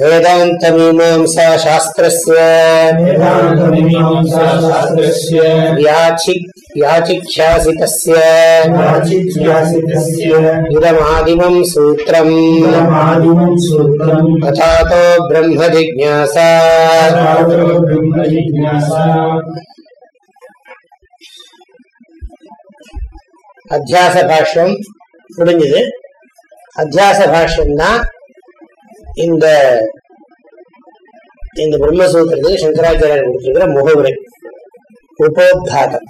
वेदान्तमीमांसा शास्त्रस्य वेदान्तमीमांसाशास्त्रस्य याचिख्यासितस्य याचिज्ञासितस्य इदमादिमम् सूत्रम् इदमादिमम् सूत्रम् अथातो ब्रह्मजिज्ञासा तथातो ब्रह्मजिज्ञासा அத்தியாச பாஷ்யம் முடிஞ்சது அத்தியாச பாஷ்யம் தான் இந்த இந்த பிரம்மசூத்திரத்துக்கு சங்கராச்சாரியர் கொடுத்திருக்கிற முகவுரை உபோத்தாதம்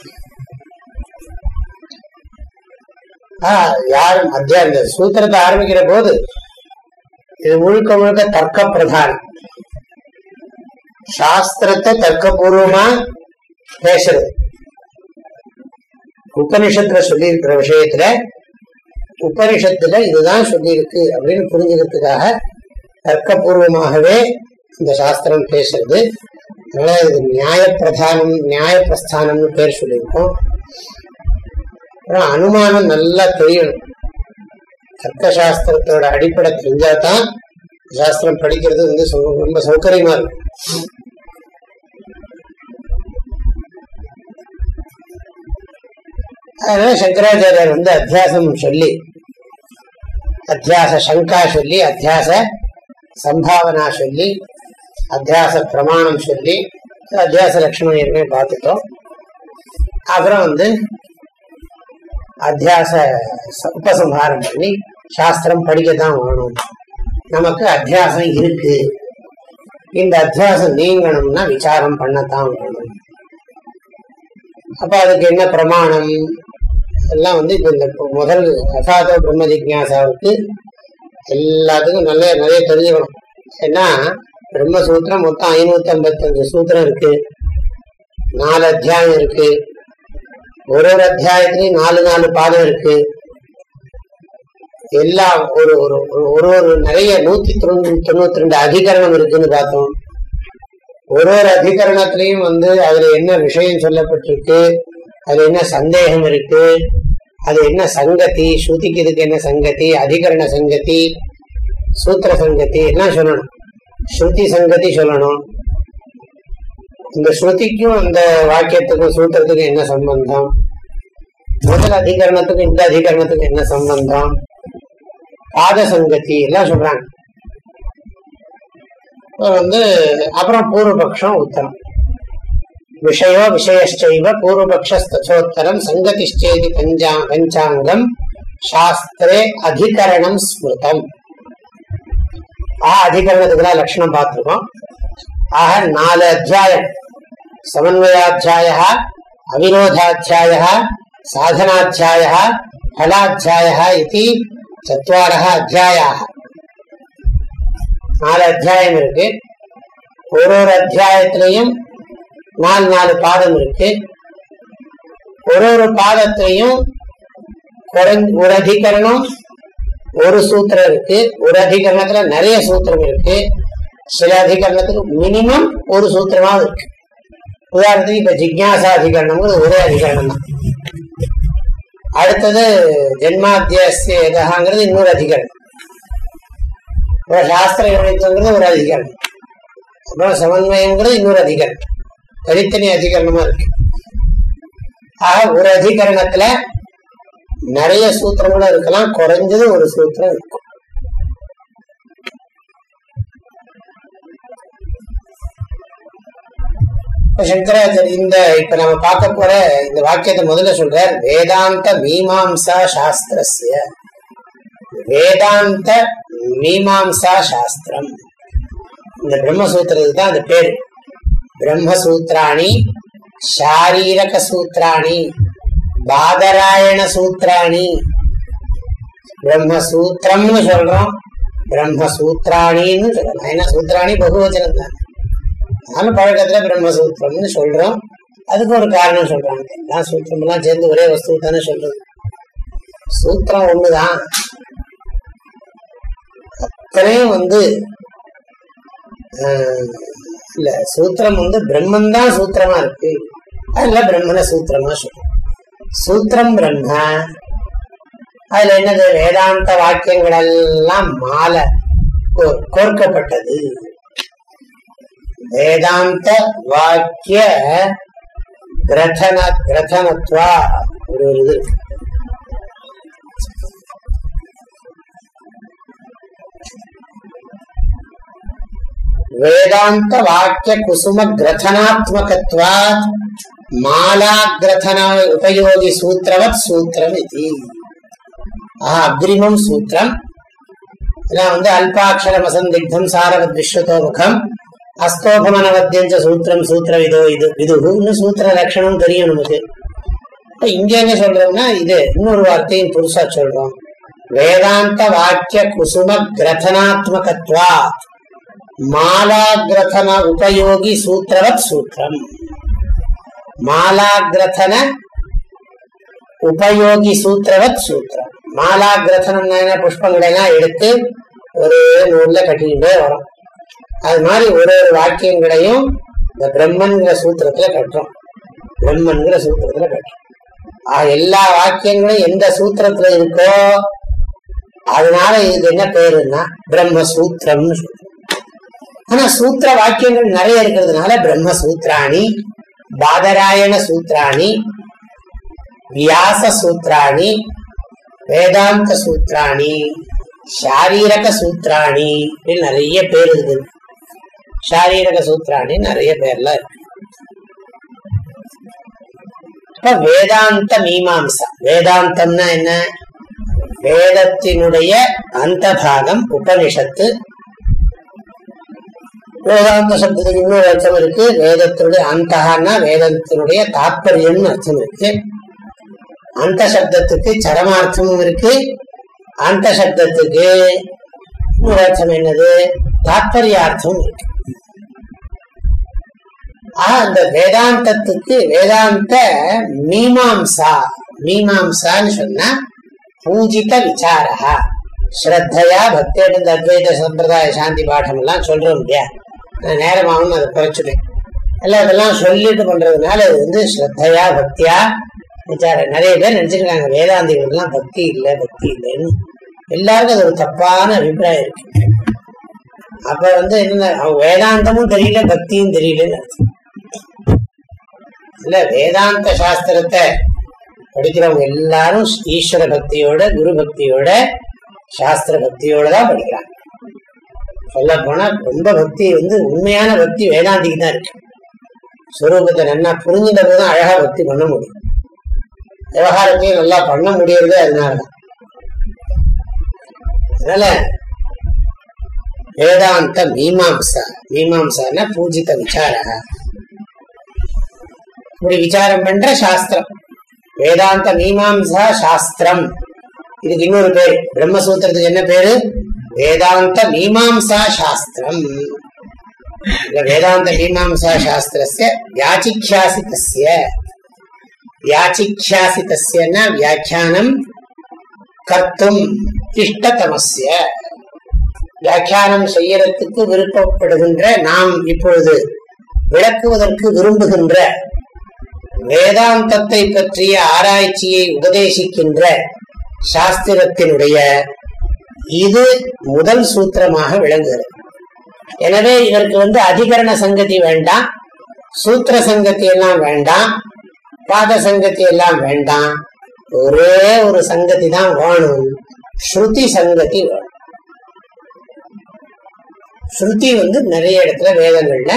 ஆஹ் யாரும் அத்தியாயம் சூத்திரத்தை ஆரம்பிக்கிற போது இது முழுக்க முழுக்க தர்க்க பிரதானம் சாஸ்திரத்தை தர்க்கபூர்வமா பேசுறது. உபனிஷத்துல சொல்லி இருக்கிற விஷயத்துல உபனிஷத்துல இதுதான் சொல்லியிருக்கு அப்படின்னு புரிஞ்சுக்கிறதுக்காக தர்க்கபூர்வமாகவே இந்த சாஸ்திரம் பேசுறது. அதனால இது நியாய பிரதானம் நியாய பிரஸ்தானம்னு பேர் சொல்லியிருக்கோம். அப்புறம் அனுமானம் நல்லா தெரியணும். தர்க்க சாஸ்திரத்தோட அடிப்படை தெரிஞ்சாதான் சாஸ்திரம் படிக்கிறது வந்து ரொம்ப சௌகரியமா இருக்கும். அதனால சங்கராச்சாரியர் வந்து அத்தியாசம் சொல்லி அத்தியாச சங்கா சொல்லி அத்தியாச சம்பாவனா சொல்லி அத்தியாச பிரமாணம் சொல்லி அத்தியாச லட்சணம் ஏற்கனவே பார்த்துட்டோம் அப்புறம் வந்து அத்தியாச உபசம்ஹாரம் பண்ணி சாஸ்திரம் படிக்கத்தான் வேணும் நமக்கு அத்தியாசம் இருக்கு இந்த அத்தியாசம் நீங்கணும்னா விசாரம் பண்ணத்தான் வேணும் அப்ப அதுக்கு என்ன பிரமாணம் எல்லாம் வந்து இப்ப இந்த முதல் அசாத பிரம்ம ஜிக்யாசாவுக்கு எல்லாத்துக்கும் நல்ல நிறைய தெரிஞ்சுக்கணும். ஏன்னா பிரம்மசூத்திரம் மொத்தம் ஐநூத்தி ஐம்பத்தஞ்சு சூத்திரம் இருக்கு. நாலு அத்தியாயம் இருக்கு. ஒரு ஒரு அத்தியாயத்திலையும் நாலு நாலு பாதம் இருக்கு. எல்லாம் ஒரு ஒரு ஒரு- ஒரு நிறைய நூத்தி தொண்ணூத்தி தொண்ணூத்தி ரெண்டு அதிகரணம் இருக்குன்னு பார்த்தோம். ஒரு ஒரு அதிகரணத்திலையும் வந்து அதுல என்ன விஷயம் சொல்லப்பட்டிருக்கு? அதுல என்ன சந்தேகம் இருக்கு? அது என்ன சங்கதி? ஸ்ருதிக்கு இதுக்கு என்ன சங்கதி? அதிகரண சங்கதி? சூத்திர சங்கதி? எல்லாம் சொல்லணும்? ஸ்ருதி சங்கதி சொல்லணும். இந்த ஸ்ருதிக்கும் அந்த வாக்கியத்துக்கும் சூத்திரத்துக்கும் என்ன சம்பந்தம்? முதல் அதிகரணத்துக்கும் இந்த அதிகரணத்துக்கும் என்ன சம்பந்தம்? பாத சங்கதி எல்லாம் சொல்றாங்க. வந்து அப்புறம் பூர்வபக்ஷம் உத்தரம். விஷயோ விஷயச்சைவ பூர்வபக்ஷஸ்தோத்தரம் சங்கதிஷ்டேதி பஞ்சா பஞ்சாங்கம் சாஸ்திரே அதிகரணம் ஸ்மிருதம் ஆ அதிகரணத்துக்குலாம் லட்சணம் பார்த்துருக்கோம் ஆக நாலு அத்தியாயம் சமன்வயாத்தியாய அவிரோதாத்தியாய சாதனாத்தியாய ஃபலாத்தியாய இது சத்வார அத்தியாயாக நாலு அத்தியாயம் இருக்கு ஒரு ஒரு அத்தியாயத்திலையும் நாலு நாலு பாதம் இருக்கு. ஒரு ஒரு பாதத்திலையும் குறைஞ்ச ஒரு அதிகரணம் ஒரு சூத்திரம் இருக்கு. ஒரு அதிகரணத்துல நிறைய சூத்திரம் இருக்கு. சில அதிகரணத்துக்கு மினிமம் ஒரு சூத்திரமாவது இருக்கு. உதாரணத்துக்கு இப்ப ஜிக்யாசா அதிகரணம்ங்கிறது ஒரே அதிகரணம் தான். அடுத்தது ஜென்மாத்தியசிய இன்னொரு அதிகரணம். அப்புறம் சாஸ்திர கணிதங்கிறது ஒரு அதிகரணம். அப்புறம் சமன்மயங்கிறது இன்னொரு அதிகரணம். தனித்தனி அதிகரணமா இருக்கு. ஆக ஒரு அதிகரணத்துல நிறைய சூத்திரங்களும் இருக்கலாம். குறைஞ்சது ஒரு சூத்திரம் இருக்கும். சங்கராச்சாரிய இந்த இப்ப நம்ம பார்க்க போற இந்த வாக்கியத்தை முதல்ல சொல்றார் வேதாந்த மீமாம்சா சாஸ்திரஸ்ய. வேதாந்த மீமாம்சா சாஸ்திரம். இந்த பிரம்மசூத்திரத்துக்கு தான் அந்த பேரு. பிரம்மசூத்திராணி சாரீரக சூத்திராணி பாதராயண சூத்திராணி பிரம்மசூத்திரம்னு சொல்றோம். பிரம்மசூத்ராணின்னு சொல்றோம். ஏன்னா சூத்திராணி பகுவச்சனம் தான் நானும் பழக்கத்துல பிரம்மசூத்திரம்னு சொல்றோம். அதுக்கு ஒரு காரணம் சொல்றாங்க. எல்லாம் சூத்திரம் எல்லாம் சேர்ந்து ஒரே வஸ்து தானே சொல்றது. சூத்திரம் ஒண்ணுதான். அத்தனையும் வந்து இல்ல சூத்திரம் வந்து பிரம்மன் தான் சூத்திரமா இருக்கு. அதுல பிரம்மனை சூத்திரமா சொல்றோம். சூத்திரம் பிரம்ம அதுல என்னது? வேதாந்த வாக்கியங்கள் எல்லாம் மாலை கோ- கோர்க்கப்பட்டது. வேதாந்த வாக்கிய கிரதன கிரதனத்வா ஒரு இது இருக்கு. வேதாந்த வாக்கிய குசும கிரதனாத்மகத்வாத் மாலா கிரதன உபயோகி சூத்திரவத் சூத்திரம் இது ஆஹ் அக்ரிமம் சூத்திரம் இதெல்லாம் வந்து அல்பாட்சர அசந்திக்தம் சாரவத் விஸ்வதோமுகம் அஸ்தோபமனவத்தியஞ்ச சூத்திரம் சூத்திர இதோ இது இதுன்னு சூத்திர லட்சணம் தெரியும் நமக்கு। இப்ப இங்க என்ன சொல்றோம்னா இது இன்னொரு வார்த்தையும் புதுசா சொல்றோம்। வேதாந்த வாக்கிய குசும கிரதனாத்மகத்வாத் மாலாகிரதன உபயோகி சூத்திரவத் சூத்திரம். மாலாகிரதன உபயோகி சூத்திரவத் சூத்திரம். மாலாகிரதனம் புஷ்பங்களை எல்லாம் எடுத்து ஒரு நூல்ல கட்டிக்கிட்டே வரும். அது மாதிரி ஒரு ஒரு வாக்கியங்களையும் இந்த பிரம்மன்கிற சூத்திரத்துல கட்டுறோம். பிரம்மன்கிற சூத்திரத்துல கட்டுறோம். எல்லா வாக்கியங்களும் எந்த சூத்திரத்துல இருக்கோ அதனால இதுக்கு என்ன பேருன்னா பிரம்ம சூத்திரம்னு சொல்றோம். ஆனா சூத்திர வாக்கியங்கள் நிறைய இருக்கிறதுனால பிரம்ம சூத்திராணி பாதராயண சூத்திராணி வியாச சூத்திராணி வேதாந்த சூத்திராணி சாரீரக சூத்திராணி இப்படின்னு நிறைய பேர் இருக்குது சாரீரக சூத்திராணி நிறைய பேர்லாம் இருக்கு. இப்ப வேதாந்த மீமாம்சா. வேதாந்தம்னா என்ன? வேதத்தினுடைய அந்த பாகம் உபனிஷத்து வேதாந்த சப்தத்துக்கு இன்னொரு அர்த்தம் இருக்கு. வேதத்தினுடைய அந்தகான்னா வேதத்தினுடைய தாற்பயம்னு அர்த்தம் இருக்கு. அந்த சப்தத்துக்கு சரமார்த்தமும் இருக்கு. அந்த சப்தத்துக்கு இன்னொரு அர்த்தம் என்னது? தாற்பயார்த்தமும் இருக்கு. ஆஹ் அந்த வேதாந்தத்துக்கு வேதாந்த மீமாம்சா மீமாம்சான்னு சொன்னா பூஜித விசாரா ஸ்ரத்தையா பக்தியிடம் அத்வைத சம்பிரதாய சாந்தி பாடம் எல்லாம் சொல்றோம் இல்லையா? நான் நேரமாகவும் அதை குறைச்சுட்டேன் எல்லாம் இதெல்லாம் சொல்லிட்டு பண்றதுனால இது வந்து ஸ்ரத்தையா பக்தியா? விசாரம் நிறைய பேர் நினைச்சுக்கிறாங்க வேதாந்திகளெல்லாம் பக்தி இல்லை பக்தி இல்லைன்னு. எல்லாருக்கும் அது ஒரு தப்பான அபிப்பிராயம் இருக்கு. அப்ப வந்து என்ன அவங்க வேதாந்தமும் தெரியல பக்தியும் தெரியலன்னு இல்ல வேதாந்த சாஸ்திரத்தை படிக்கிறவங்க எல்லாரும் ஈஸ்வர பக்தியோட குரு பக்தியோட சாஸ்திர பக்தியோட தான் படிக்கிறாங்க. சொல்ல போனா ரொம்ப பக்தி வந்து உண்மையான பக்தி வேதாந்திக்கு தான் இருக்கு. ஸ்வரூபத்தை நல்லா புரிஞ்சுட்ட அழகா பக்தி பண்ண முடியும். விவகாரத்தையும் நல்லா பண்ண முடியறது அதனாலதான் அதனால வேதாந்த மீமாம்சா. மீமாம்சான்னா பூஜித விசாரா இப்படி விசாரம் பண்ற சாஸ்திரம். வேதாந்த மீமாம்சா சாஸ்திரம். இதுக்கு இன்னொரு பேர். பிரம்மசூத்திரத்துக்கு என்ன பேரு? வேதாந்த மீமாம்சா சாஸ்திரம் வேதாந்த மீமாம்சா சாஸ்திரஸ்ய வியாச்சிக்யாசிதஸ்ய வியாச்சிக்யாசிதஸ்யன்னா வியாக்கியானம் கர்த்தும் இஷ்டதமஸ்ய வியாக்கியானம் செய்யறதுக்கு விருப்பப்படுகின்ற நாம் இப்பொழுது விளக்குவதற்கு விரும்புகின்ற வேதாந்தத்தை பற்றிய ஆராய்ச்சியை உபதேசிக்கின்ற சாஸ்திரத்தினுடைய இது முதல் சூத்திரமாக விளங்குகிறது. எனவே இதற்கு வந்து அதிகரண சங்கதி வேண்டாம் சூத்திர சங்கத்தி எல்லாம் வேண்டாம் பாத சங்கத்தி எல்லாம் வேண்டாம். ஒரே ஒரு சங்கதி தான் வேணும். ஸ்ருதி சங்கதி வேணும். ஸ்ருதி வந்து நிறைய இடத்துல வேதங்கள்ல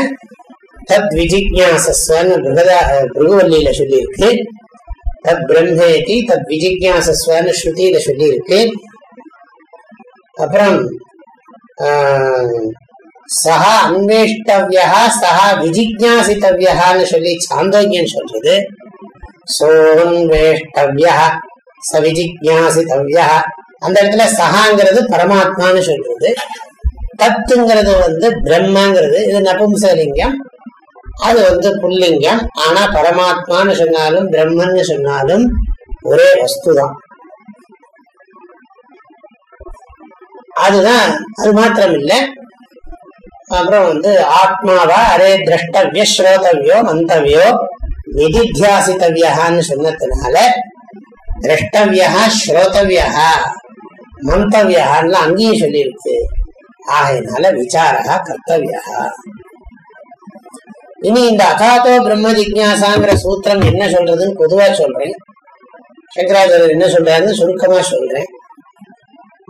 தத் விஜிக்யாசஸ்வன்னு பிருகதா பிருகுவல்லியில சொல்லியிருக்கு. தத் பிரம்மேதி தத் விஜிக்யாசஸ்வன்னு ஸ்ருதியில சொல்லியிருக்கு. அப்புறம் ஆஹ், சஹா அன்வேஷ்டவியா சஹா விஜிஜாசித்தவியான்னு சொல்லி சாந்தோக்கியம் சொல்றது. சோன்வேஷ்டவியா ச விஜிஜாசித்தவியா அந்த இடத்துல சஹாங்கிறது பரமாத்மான்னு சொல்றது. தத்துங்கிறது வந்து பிரம்மங்கிறது. இது நபும்சலிங்கம் அது வந்து புல்லிங்கம். ஆனா பரமாத்மான்னு சொன்னாலும் பிரம்மன்னு சொன்னாலும் ஒரே வஸ்துதான். அதுதான் அது மாத்திரம் இல்லை அப்புறம் வந்து ஆத்மாவா அரே திரஷ்டவிய ஸ்ரோதவியோ மந்தவியோ நிதித்தியாசித்தவியான்னு சொன்னதுனால திரஷ்டவியா ஸ்ரோதவியா மந்தவியான்னு அங்கேயும் சொல்லியிருக்கு. ஆகையினால விசாரா கர்த்தவியா இனி இந்த அகாதோ பிரம்ம ஜிக்யாசாங்கிற சூத்திரம் என்ன சொல்றதுன்னு பொதுவா சொல்றேன். சங்கராச்சாரியர் என்ன சொல்றாருன்னு சுருக்கமா சொல்றேன்.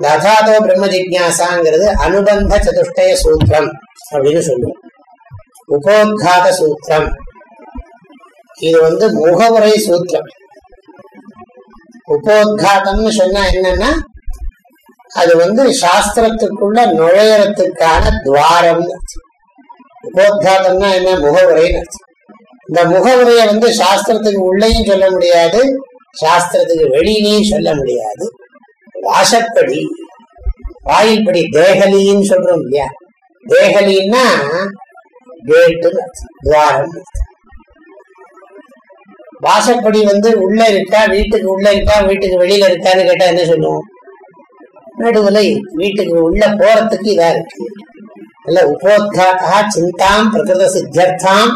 இந்த அகாதோ பிரம்ம ஜிக்யாசாங்கிறது அனுபந்த சதுஷ்டய சூத்திரம் அப்படின்னு சொல்லுவோம். உபோத்காத சூத்திரம். இது வந்து முகவுரை சூத்திரம். உபோத்காதம்னு சொன்னா என்னன்னா அது வந்து சாஸ்திரத்துக்குள்ள நுழையறதுக்கான துவாரம் உபோத்காதம்னா என்ன? முகவுரைன்னு இந்த முகவுரையை வந்து சாஸ்திரத்துக்கு உள்ளேயும் சொல்ல முடியாது சாஸ்திரத்துக்கு வெளியிலையும் சொல்ல முடியாது. வாசப்படி வாயில்படி தேகலின்னு சொல்றோம் இல்லையா? தேகலின்னா துவாரம் வாசப்படி வந்து உள்ள இருக்கா வீட்டுக்கு உள்ள இருக்கா வீட்டுக்கு வெளியில இருக்கான்னு கேட்டா என்ன சொல்லுவோம்? நடுவுல வீட்டுக்கு உள்ள போறதுக்கு இதா இருக்கு. அல்ல உபோத்காத்தா சிந்தாம் பிரகிருத சித்தியர்த்தாம்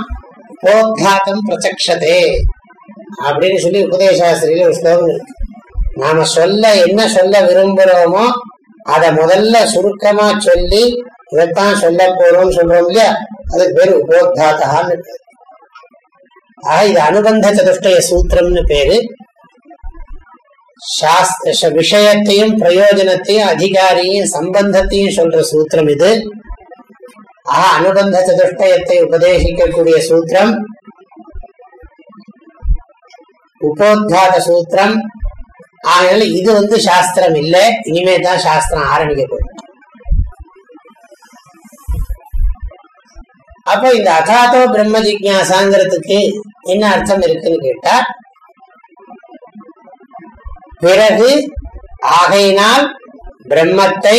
உபோத்காத்தம் பிரச்சக்ஷதே அப்படின்னு சொல்லி உபதேசாஸ்திரியில ஒரு ஸ்லோகம் இருக்கு. நாம சொல்ல என்ன சொல்ல விரும்புறோமோ அத முதல்ல சுருக்கமா சொல்லி இதைத்தான் சொல்ல போறோம் சொல்றோம் இல்லையா? அதுக்கு பேரு உபோத்காத்தான்னு பேரு. ஆக இது அனுபந்த சதுஷ்டய சூத்திரம்னு பேரு. விஷயத்தையும் பிரயோஜனத்தையும் அதிகாரியும் சம்பந்தத்தையும் சொல்ற சூத்திரம் இது. ஆஹ் அனுபந்த சதுஷ்டயத்தை உபதேசிக்கக்கூடிய சூத்திரம். உபோத்தாத சூத்திரம். அதனால இது வந்து சாஸ்திரம் இல்லை. இனிமே தான் சாஸ்திரம் ஆரம்பிக்க போகுது. அப்போ இந்த அகாதோ பிரம்ம ஜிக்யாசாங்கிறதுக்கு என்ன அர்த்தம் இருக்குன்னு கேட்டா பிறகு ஆகையினால் பிரம்மத்தை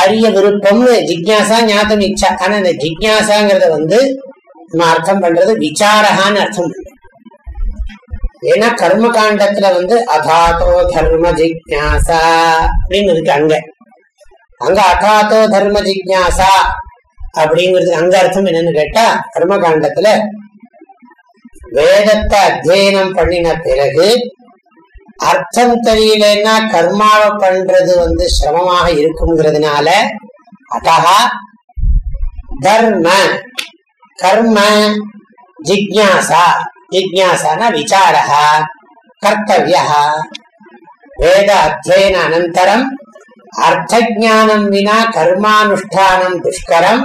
அரிய விருப்பம்னு ஜிக்யாசா ஞாபகம் இச்சா ஆனா இந்த ஜிக்யாசாங்கிறத வந்து நம்ம அர்த்தம் பண்றது விசாரகான்னு அர்த்தம் பண்றோம் ஏன்னா கர்ம காண்டத்துல வந்து அதாதோ தர்ம ஜிக்யாசா அப்படின்னு இருக்கு அங்க. அங்க அதாதோ தர்ம ஜிக்யாசா அப்படிங்கிறது அங்க அர்த்தம் என்னன்னு கேட்டா கர்ம காண்டத்துல வேதத்தை அத்தியனம் பண்ணின பிறகு அர்த்தம் தெரியலன்னா கர்மாவை பண்றது வந்து சிரமமாக இருக்குங்கிறதுனால அத்தகா தர்ம கர்ம ஜிக்யாசா ஜிக்யாசான விசாரா கர்த்தவிய வேத அத்தியன அனந்தரம் அர்த்த ஜானம் வினா கர்மானுஷ்டானம் துஷ்கரம்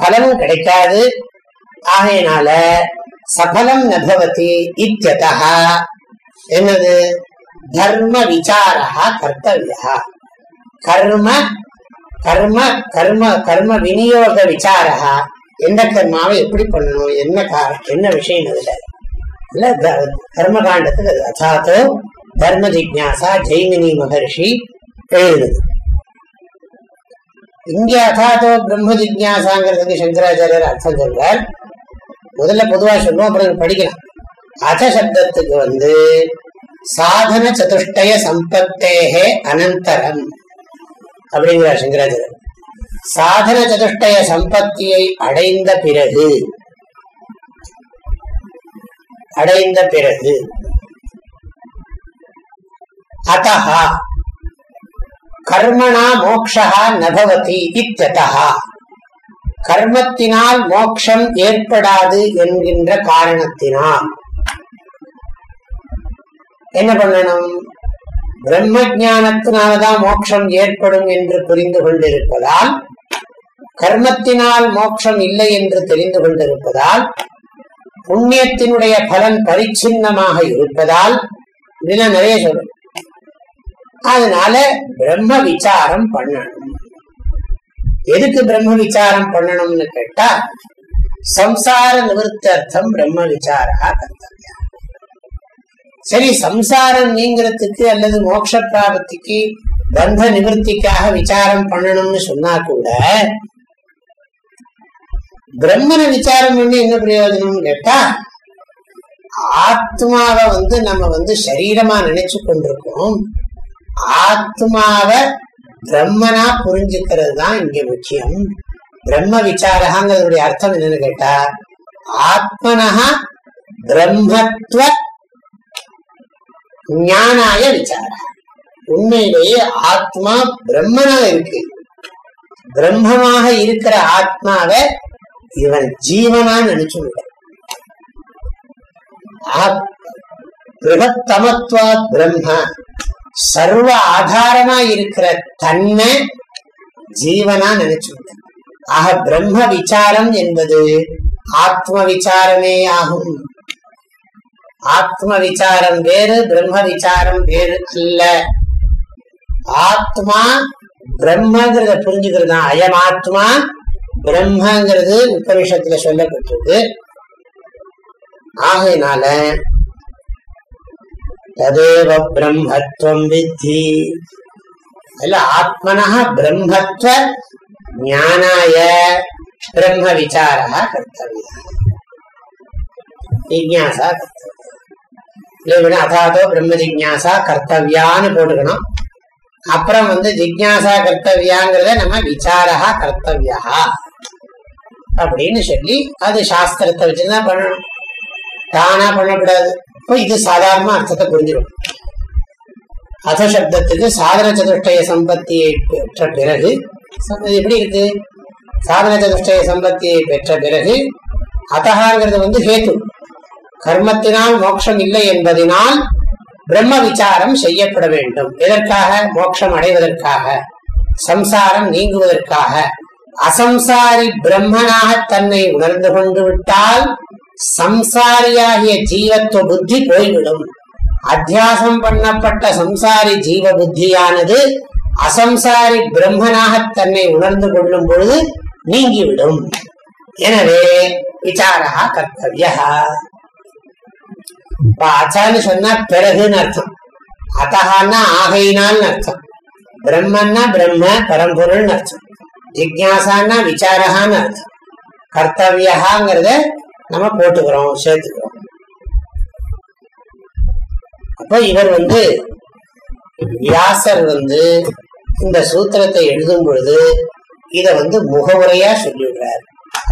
பலனும் கிடைக்காது. ஆகையினால சபலம் நபவதி இத்தியதா என்னது தர்ம விசாரா கர்த்தவியா கர்ம கர்ம கர்ம கர்ம விநியோக விசாரா எந்த கர்மாவை எப்படி பண்ணணும்? என்ன என்ன விஷயம் அதுல இல்ல கர்ம காண்டத்துக்கு அதாத்தோ தர்ம ஜிக்யாசா ஜெய்மினி மகர்ஷி எழுதுது. இங்க அதாத்தோ பிரம்ம ஜிக்யாசாங்கிறதுக்கு சங்கராச்சாரியர் அர்த்தம் சொல்றார். முதல்ல பொதுவா சொல்லுவோம் அப்புறம் படிக்கலாம். அத சப்தத்துக்கு வந்து சாதன சதுஷ்டய சம்பத்தேகே அனந்தரம் அப்படிங்கிறார் சங்கராச்சாரியர். சாதன சதுஷ்டய சம்பத்தியை அடைந்த பிறகு அடைந்த பிறகு அத்தா கர்மணா மோக்ஷா நபவதி இத்ததா கர்மத்தினால் மோக்ஷம் ஏற்படாது என்கின்ற காரணத்தினால். என்ன பண்ணணும்? பிரம்ம ஜானத்தினால்தான் மோட்சம் ஏற்படும் என்று புரிந்து கொண்டிருப்பதால் கர்மத்தினால் மோட்சம் இல்லை என்று தெரிந்து கொண்டிருப்பதால் புண்ணியத்தினுடைய பலன் பரிச்சின்னமாக இருப்பதால் இதெல்லாம் நிறைய சொல்றேன் அதனால பிரம்ம விசாரம் பண்ணணும். எதுக்கு பிரம்ம விசாரம் பண்ணணும்னு கேட்டா சம்சார நிவர்த்தர்த்தம் பிரம்ம விசாரா கர்த்தவியா. சரி சம்சாரம் நீங்கிறதுக்கு அல்லது மோட்ச பிராபத்திக்கு பந்த நிவர்த்திக்காக விசாரம் பண்ணணும்னு சொன்னா கூட பிரம்மனை விசாரம் பண்ணி என்ன பிரயோஜனம் கேட்டா ஆத்மாவை வந்து நம்ம வந்து சரீரமா நினைச்சு கொண்டிருக்கோம். ஆத்மாவை பிரம்மனா புரிஞ்சுக்கிறது தான் இங்க முக்கியம். பிரம்ம விசாரகாங்கிறதுடைய அர்த்தம் என்னன்னு கேட்டா ஆத்மனஹா பிரம்மத்துவ ஞானாய விசாரா. உண்மையிலேயே ஆத்மா பிரம்மனா இருக்கு. பிரம்மமாக இருக்கிற ஆத்மாவை இவன் ஜீவனா நினைச்சு பிருகத்தமத்வாத் பிரம்மா சர்வ ஆதாரமா இருக்கிற தன்னை ஜீவனா நினைச்சு ஆக பிரம்ம விசாரம் என்பது ஆத்ம விசாரமே ஆகும். ஆத்ம விசாரம் வேறு பிரம்ம விசாரம் வேறு அல்ல. ஆத்மா பிரம்மங்கிறத புரிஞ்சுக்கிறது தான் அயம் ஆத்மா பிரம்மாங்கிறது உபனிஷத்துல சொல்லப்பட்டிருக்கு. ஆகையினால ததேவ பிரம்மத்துவம் வித்தி. அல்ல ஆத்மனா பிரம்மத்துவ ஞானாய பிரம்ம விசாரா கர்த்தவிய. ஜிக்யாசா கர்த்தவியா. அதாதோ பிரம்ம ஜிக்யாசா கர்த்தவியான்னு போட்டுக்கணும். அப்புறம் வந்து ஜிக்யாசா கர்த்தவியாங்கிறத நம்ம விசாரா கர்த்தவியா. அப்படின்னு சொல்லி அது சாஸ்திரத்தை வச்சுதான் பண்ணணும். தானா பண்ணக்கூடாது. இப்போ இது சாதாரண அர்த்தத்தை புரிஞ்சிடும். அத சப்தத்துக்கு சாதன சதுஷ்டய சம்பத்தியை பெற்ற பிறகு எப்படி இருக்கு? சாதன சதுஷ்டய சம்பத்தியை பெற்ற பிறகு அத்தகாங்கிறது வந்து ஹேத்து. கர்மத்தினால் மோட்சம் இல்லை என்பதனால் பிரம்ம விசாரம் செய்யப்பட வேண்டும். எதற்காக? மோட்சம் அடைவதற்காக. சம்சாரம் நீங்குவதற்காக. அசம்சாரி பிரம்மனாக தன்னை உணர்ந்து கொண்டு விட்டால் சம்சாரியாகிய ஜீவத்துவ புத்தி போய்விடும். அத்தியாசம் பண்ணப்பட்ட சம்சாரி ஜீவ புத்தியானது அசம்சாரி பிரம்மனாக தன்னை உணர்ந்து கொள்ளும் பொழுது நீங்கிவிடும். எனவே விசாரா கர்த்தவிய. அச்சான்னு சொன்னா பிறகுன்னு அர்த்தம். அத்தகான்னா ஆகையினால் அர்த்தம். பிரம்மன்னா பிரம்ம பரம்பொருள்னு அர்த்தம். ஜிக்யாசான்னா விசாரகான்னு அர்த்தம். கர்த்தவியகாங்கிறத நம்ம போட்டுக்கிறோம் சேர்த்துக்கிறோம். அப்ப இவர் வந்து வியாசர் வந்து இந்த சூத்திரத்தை எழுதும் பொழுது இத வந்து முகவுரையா சொல்லிவிடுறார்.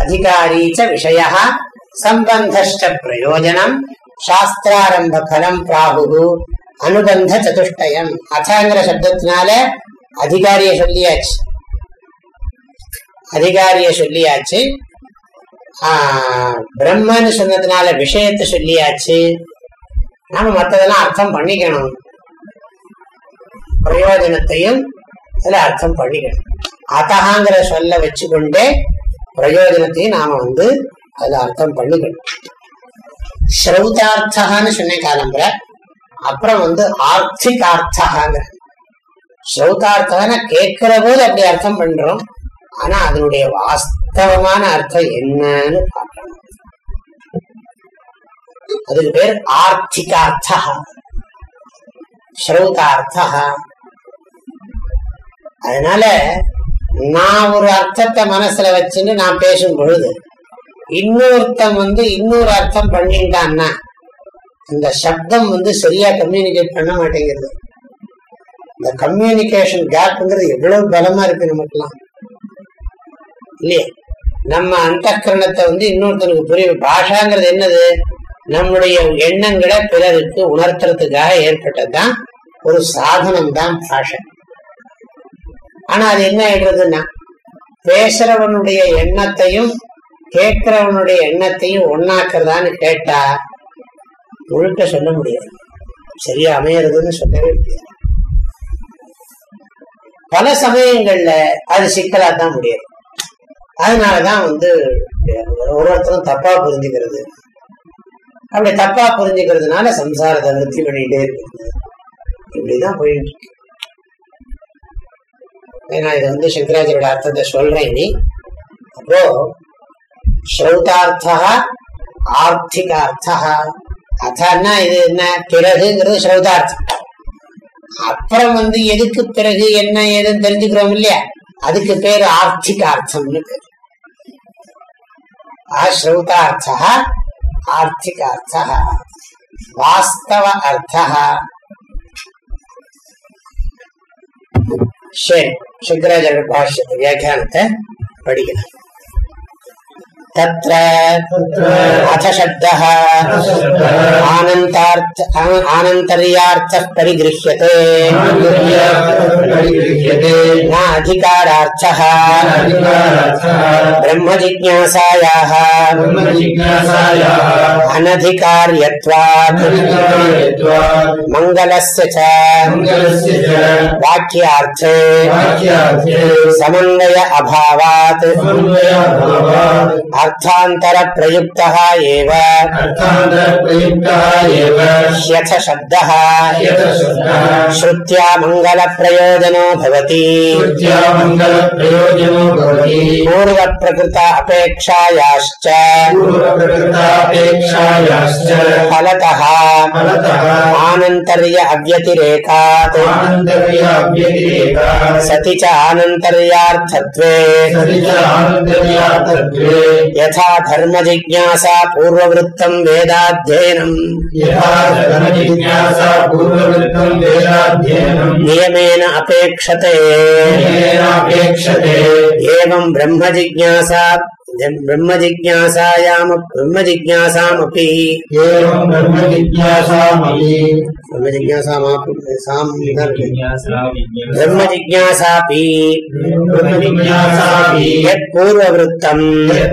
அதிகாரீச்ச விஷய சம்பந்த பிரயோஜனம் சாஸ்திராரம்ப கலம் பிராகு அனுபந்த சதுஷ்டயம். அச்சாங்கிற சப்தத்தினால அதிகாரிய சொல்லியாச்சு. அதிகாரிய சொல்லியாச்சு. ஆஹ் பிரம்மன்னு சொன்னதுனால விஷயத்தை சொல்லியாச்சு. நாம மற்றதெல்லாம் அர்த்தம் பண்ணிக்கணும். பிரயோஜனத்தையும் அதுல அர்த்தம் பண்ணிக்கணும். அத்தகாங்கிற சொல்ல வச்சுக்கொண்டே பிரயோஜனத்தையும் நாம வந்து அதுல அர்த்தம் பண்ணிக்கணும். ஸ்ரௌதார்த்தகான்னு சொன்னேன் காலம்புற அப்புறம் வந்து ஆர்த்திகார்த்தகாங்கிற. அர்த்தகாங்கிற கேட்கிற போது அப்படி அர்த்தம் பண்றோம். ஆனா அதனுடைய வாஸ்தவமான அர்த்தம் என்னன்னு பார்க்கணும். அதுக்கு பேர் ஆர்த்திகார்த்தா. ஸ்ரௌதார்த்தா. அதனால நான் ஒரு அர்த்தத்தை மனசுல வச்சுன்னு நான் பேசும் பொழுது இன்னொருத்தன் வந்து இன்னொரு அர்த்தம் பண்ணிட்டான்னா இந்த சப்தம் வந்து சரியா கம்யூனிகேட் பண்ண மாட்டேங்கிறது இந்த கம்யூனிகேஷன் கேப்ங்கிறது எவ்வளவு பலமா இருக்கு நமக்குலாம் இல்லையா. நம்ம அந்த கரணத்தை வந்து இன்னொருத்தனுக்கு புரியும். பாஷாங்கிறது என்னது? நம்முடைய எண்ணங்களை பிறருக்கு உணர்த்துறதுக்காக ஏற்பட்டதுதான் ஒரு சாதனம் தான் பாஷை. ஆனா அது என்ன ஆயிடுறதுன்னா பேசுறவனுடைய எண்ணத்தையும் கேட்கிறவனுடைய எண்ணத்தையும் ஒன்னாக்குறதான்னு கேட்டா முழுக்க சொல்ல முடியாது. சரியா அமையறதுன்னு சொல்லவே முடியாது. பல சமயங்கள்ல அது சிக்கலா தான் முடியாது அதனாலதான் வந்து ஒரு ஒருத்தரும் தப்பா புரிஞ்சுக்கிறது. அப்படி தப்பா புரிஞ்சுக்கிறதுனால சம்சாரத்தை நிறுத்தி பண்ணிட்டே இருக்குது இப்படிதான் போயிட்டு இருக்கு ஏன்னா இது வந்து சங்கராச்சாரியோட அர்த்தத்தை சொல்றேன் நீ அப்போ ஸ்ரௌதார்த்தா ஆர்த்திகார்த்தா. அதான்னா இது என்ன? பிறகுங்கிறது ஸ்ரௌதார்த்தம். அப்புறம் வந்து எதுக்கு பிறகு என்ன ஏதுன்னு தெரிஞ்சுக்கிறோம் இல்லையா? அதுக்கு பேரு ஆர்த்திகார்த்தம்னு பேரு. ஆஸ்ரௌதார்த்தா ஆர்த்திகார்த்தா வாஸ்தவ அர்த்தா சரி சங்கராச்சாரிய பாஷ்யத்தை வியாக்கியானத்தை படிக்கலாம். तत्र तत्र अथ शब्दः शब्दः आनन्तार्थ आनन्तर्यार्थः परिगृह्यते। परिगृह्यते न अधिकारार्थः। अधिकारार्थः ब्रह्मजिज्ञासायाः। ब्रह्मजिज्ञासायाः अनधिकार्यत्वात्। मङ्गलस्य च। वाक्यार्थे। समन्वय अभावात्। अर्थान्तरप्रयुक्तः एव। यथ शब्दः श्रुत्या मङ्गलप्रयोजनो भवति। पूर्वप्रकृता अपेक्षायाश्च फलतः। यथा धर्म जिज्ञासा पूर्ववृत्तम वेदाध्ययन नियमेन अपेक्षते। एवं ब्रह्म जिज्ञासा ब्रह्म जिज्ञासायाम ब्रह्म जिज्ञासामपि நம்ம ஜிஜாசா சாம் பிரம்ம ஜிஜாசாபி யத் பூர்வவృత్తం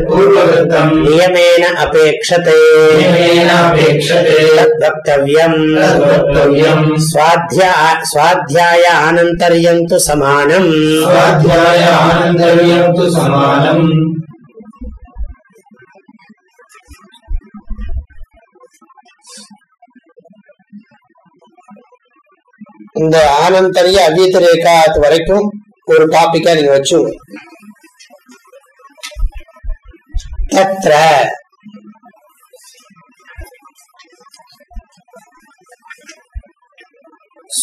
பூர்வவృత్తం நியமேன அபேக்ஷதே நியமேன அபேக்ஷதே தத்வக்தவ்யம் தத்வக்தவ்யம் ஸ்வாத்யா ஸ்வாத்யாய ஆனந்தர்யம் து சமானம் இந்த ஆனந்தரிய அவ்யதிரேகாத் வரைக்கும் ஒரு டாபிக்கா நீங்க வச்சு தத்ர.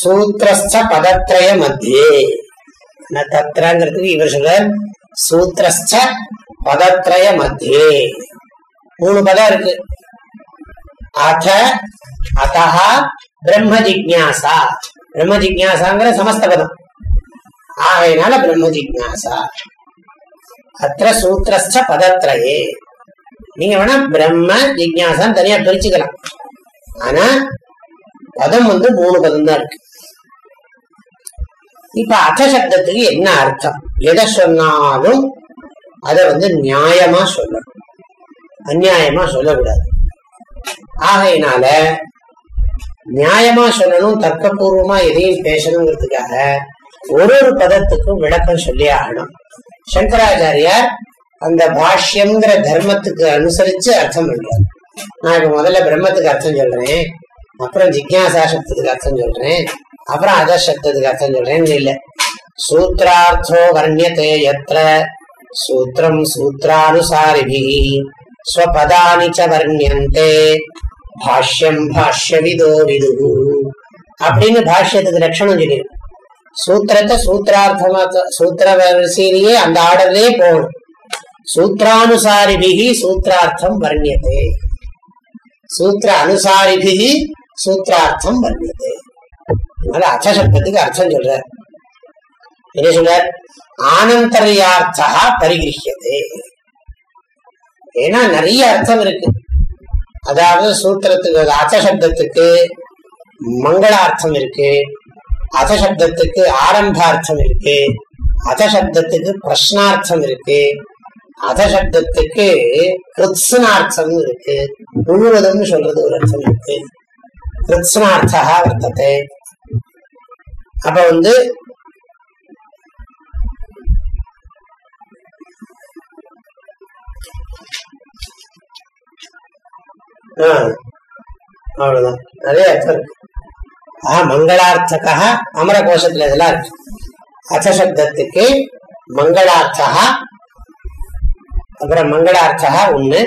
சூத்திரஸ்த பதத்ரய மத்தியே. தத்ராங்கிறதுக்கு இவர் சொல்றார்? சூத்திரஸ்த மத்தியே. மூணு பதம் இருக்கு. அத அத்தா பிரம்ம ஜிக்யாசா பிரம்ம ஜிக்யாசாங்கிற சமஸ்த பதம் ஆகையினால பிரம்ம ஜிக்யாசா அத்த சூத்திரஸ்த பதத்திரையே நீங்க வேணா பிரம்ம ஜிக்யாசான்னு தனியா பிரிச்சுக்கலாம். ஆனா பதம் வந்து மூணு பதம் தான் இருக்கு. இப்ப அர்த்த சப்தத்துக்கு என்ன அர்த்தம்? எதை சொன்னாலும் அதை வந்து நியாயமா சொல்லணும். அநியாயமா சொல்லக்கூடாது. ஆகையினால நியாயமா சொல்லணும் தர்க்கபூர்வமா எதையும் பேசணுங்கிறதுக்காக ஒரு ஒரு பதத்துக்கும் விளக்கம் சொல்லி ஆகணும். சங்கராச்சாரியார் அந்த பாஷ்யம்ங்கிற தர்மத்துக்கு அனுசரிச்சு அர்த்தம் பண்றார் நான் இப்ப முதல்ல பிரம்மத்துக்கு அர்த்தம் சொல்றேன் அப்புறம் ஜிக்யாசா சப்தத்துக்கு அர்த்தம் சொல்றேன் அப்புறம் அத சப்தத்துக்கு அர்த்தம் சொல்றேன்னு இல்ல. சூத்ரார்த்தோ வர்ணியதே எத்திர சூத்திரம் சூத்ரானுசாரிபி ஸ்வபதானி ச வர்ணியந்தே. பாஷ்யம் பாஷ்யவிதோ விது அப்படின்னு பாஷ்யத்துக்கு லட்சணம் சொல்லியிருக்கு. சூத்திரத்தை சூத்திரார்த்தமா சூத்திர வரிசையிலேயே அந்த ஆர்டர்லயே போகணும். சூத்திரானுசாரிபிகி சூத்திரார்த்தம் வர்ணியது. சூத்திர அனுசாரிபிகி சூத்திரார்த்தம் வர்ணியது. அதனால அர்த்த சப்தத்துக்கு அர்த்தம் சொல்ற என்ன சொல்ற ஆனந்தரியார்த்தா பரிகிரியது ஏன்னா நிறைய அர்த்தம் இருக்கு. அதாவது சூத்திரத்துக்கு அசசப்தத்துக்கு சப்தத்துக்கு மங்களார்த்தம் இருக்கு. அதசப்தத்துக்கு ஆரம்பார்த்தம் இருக்கு. அதசப்தத்துக்கு பிரஷ்னார்த்தம் இருக்கு. அத சப்தத்துக்கு கிருத்ஸ்னார்த்தம் இருக்கு. முழுவதும்னு சொல்றது ஒரு அர்த்தம் இருக்கு. கிருத்ஸ்னார்த்தா வர்த்தத்தை அப்ப வந்து அவ்வளவுதான் நிறைய அர்த்தம் இருக்கு ஆஹ் மங்களார்த்தகா அமர கோஷத்துல இதெல்லாம் இருக்கு அர்த்த மங்களார்த்தா அப்புறம் மங்களார்த்தா ஒண்ணு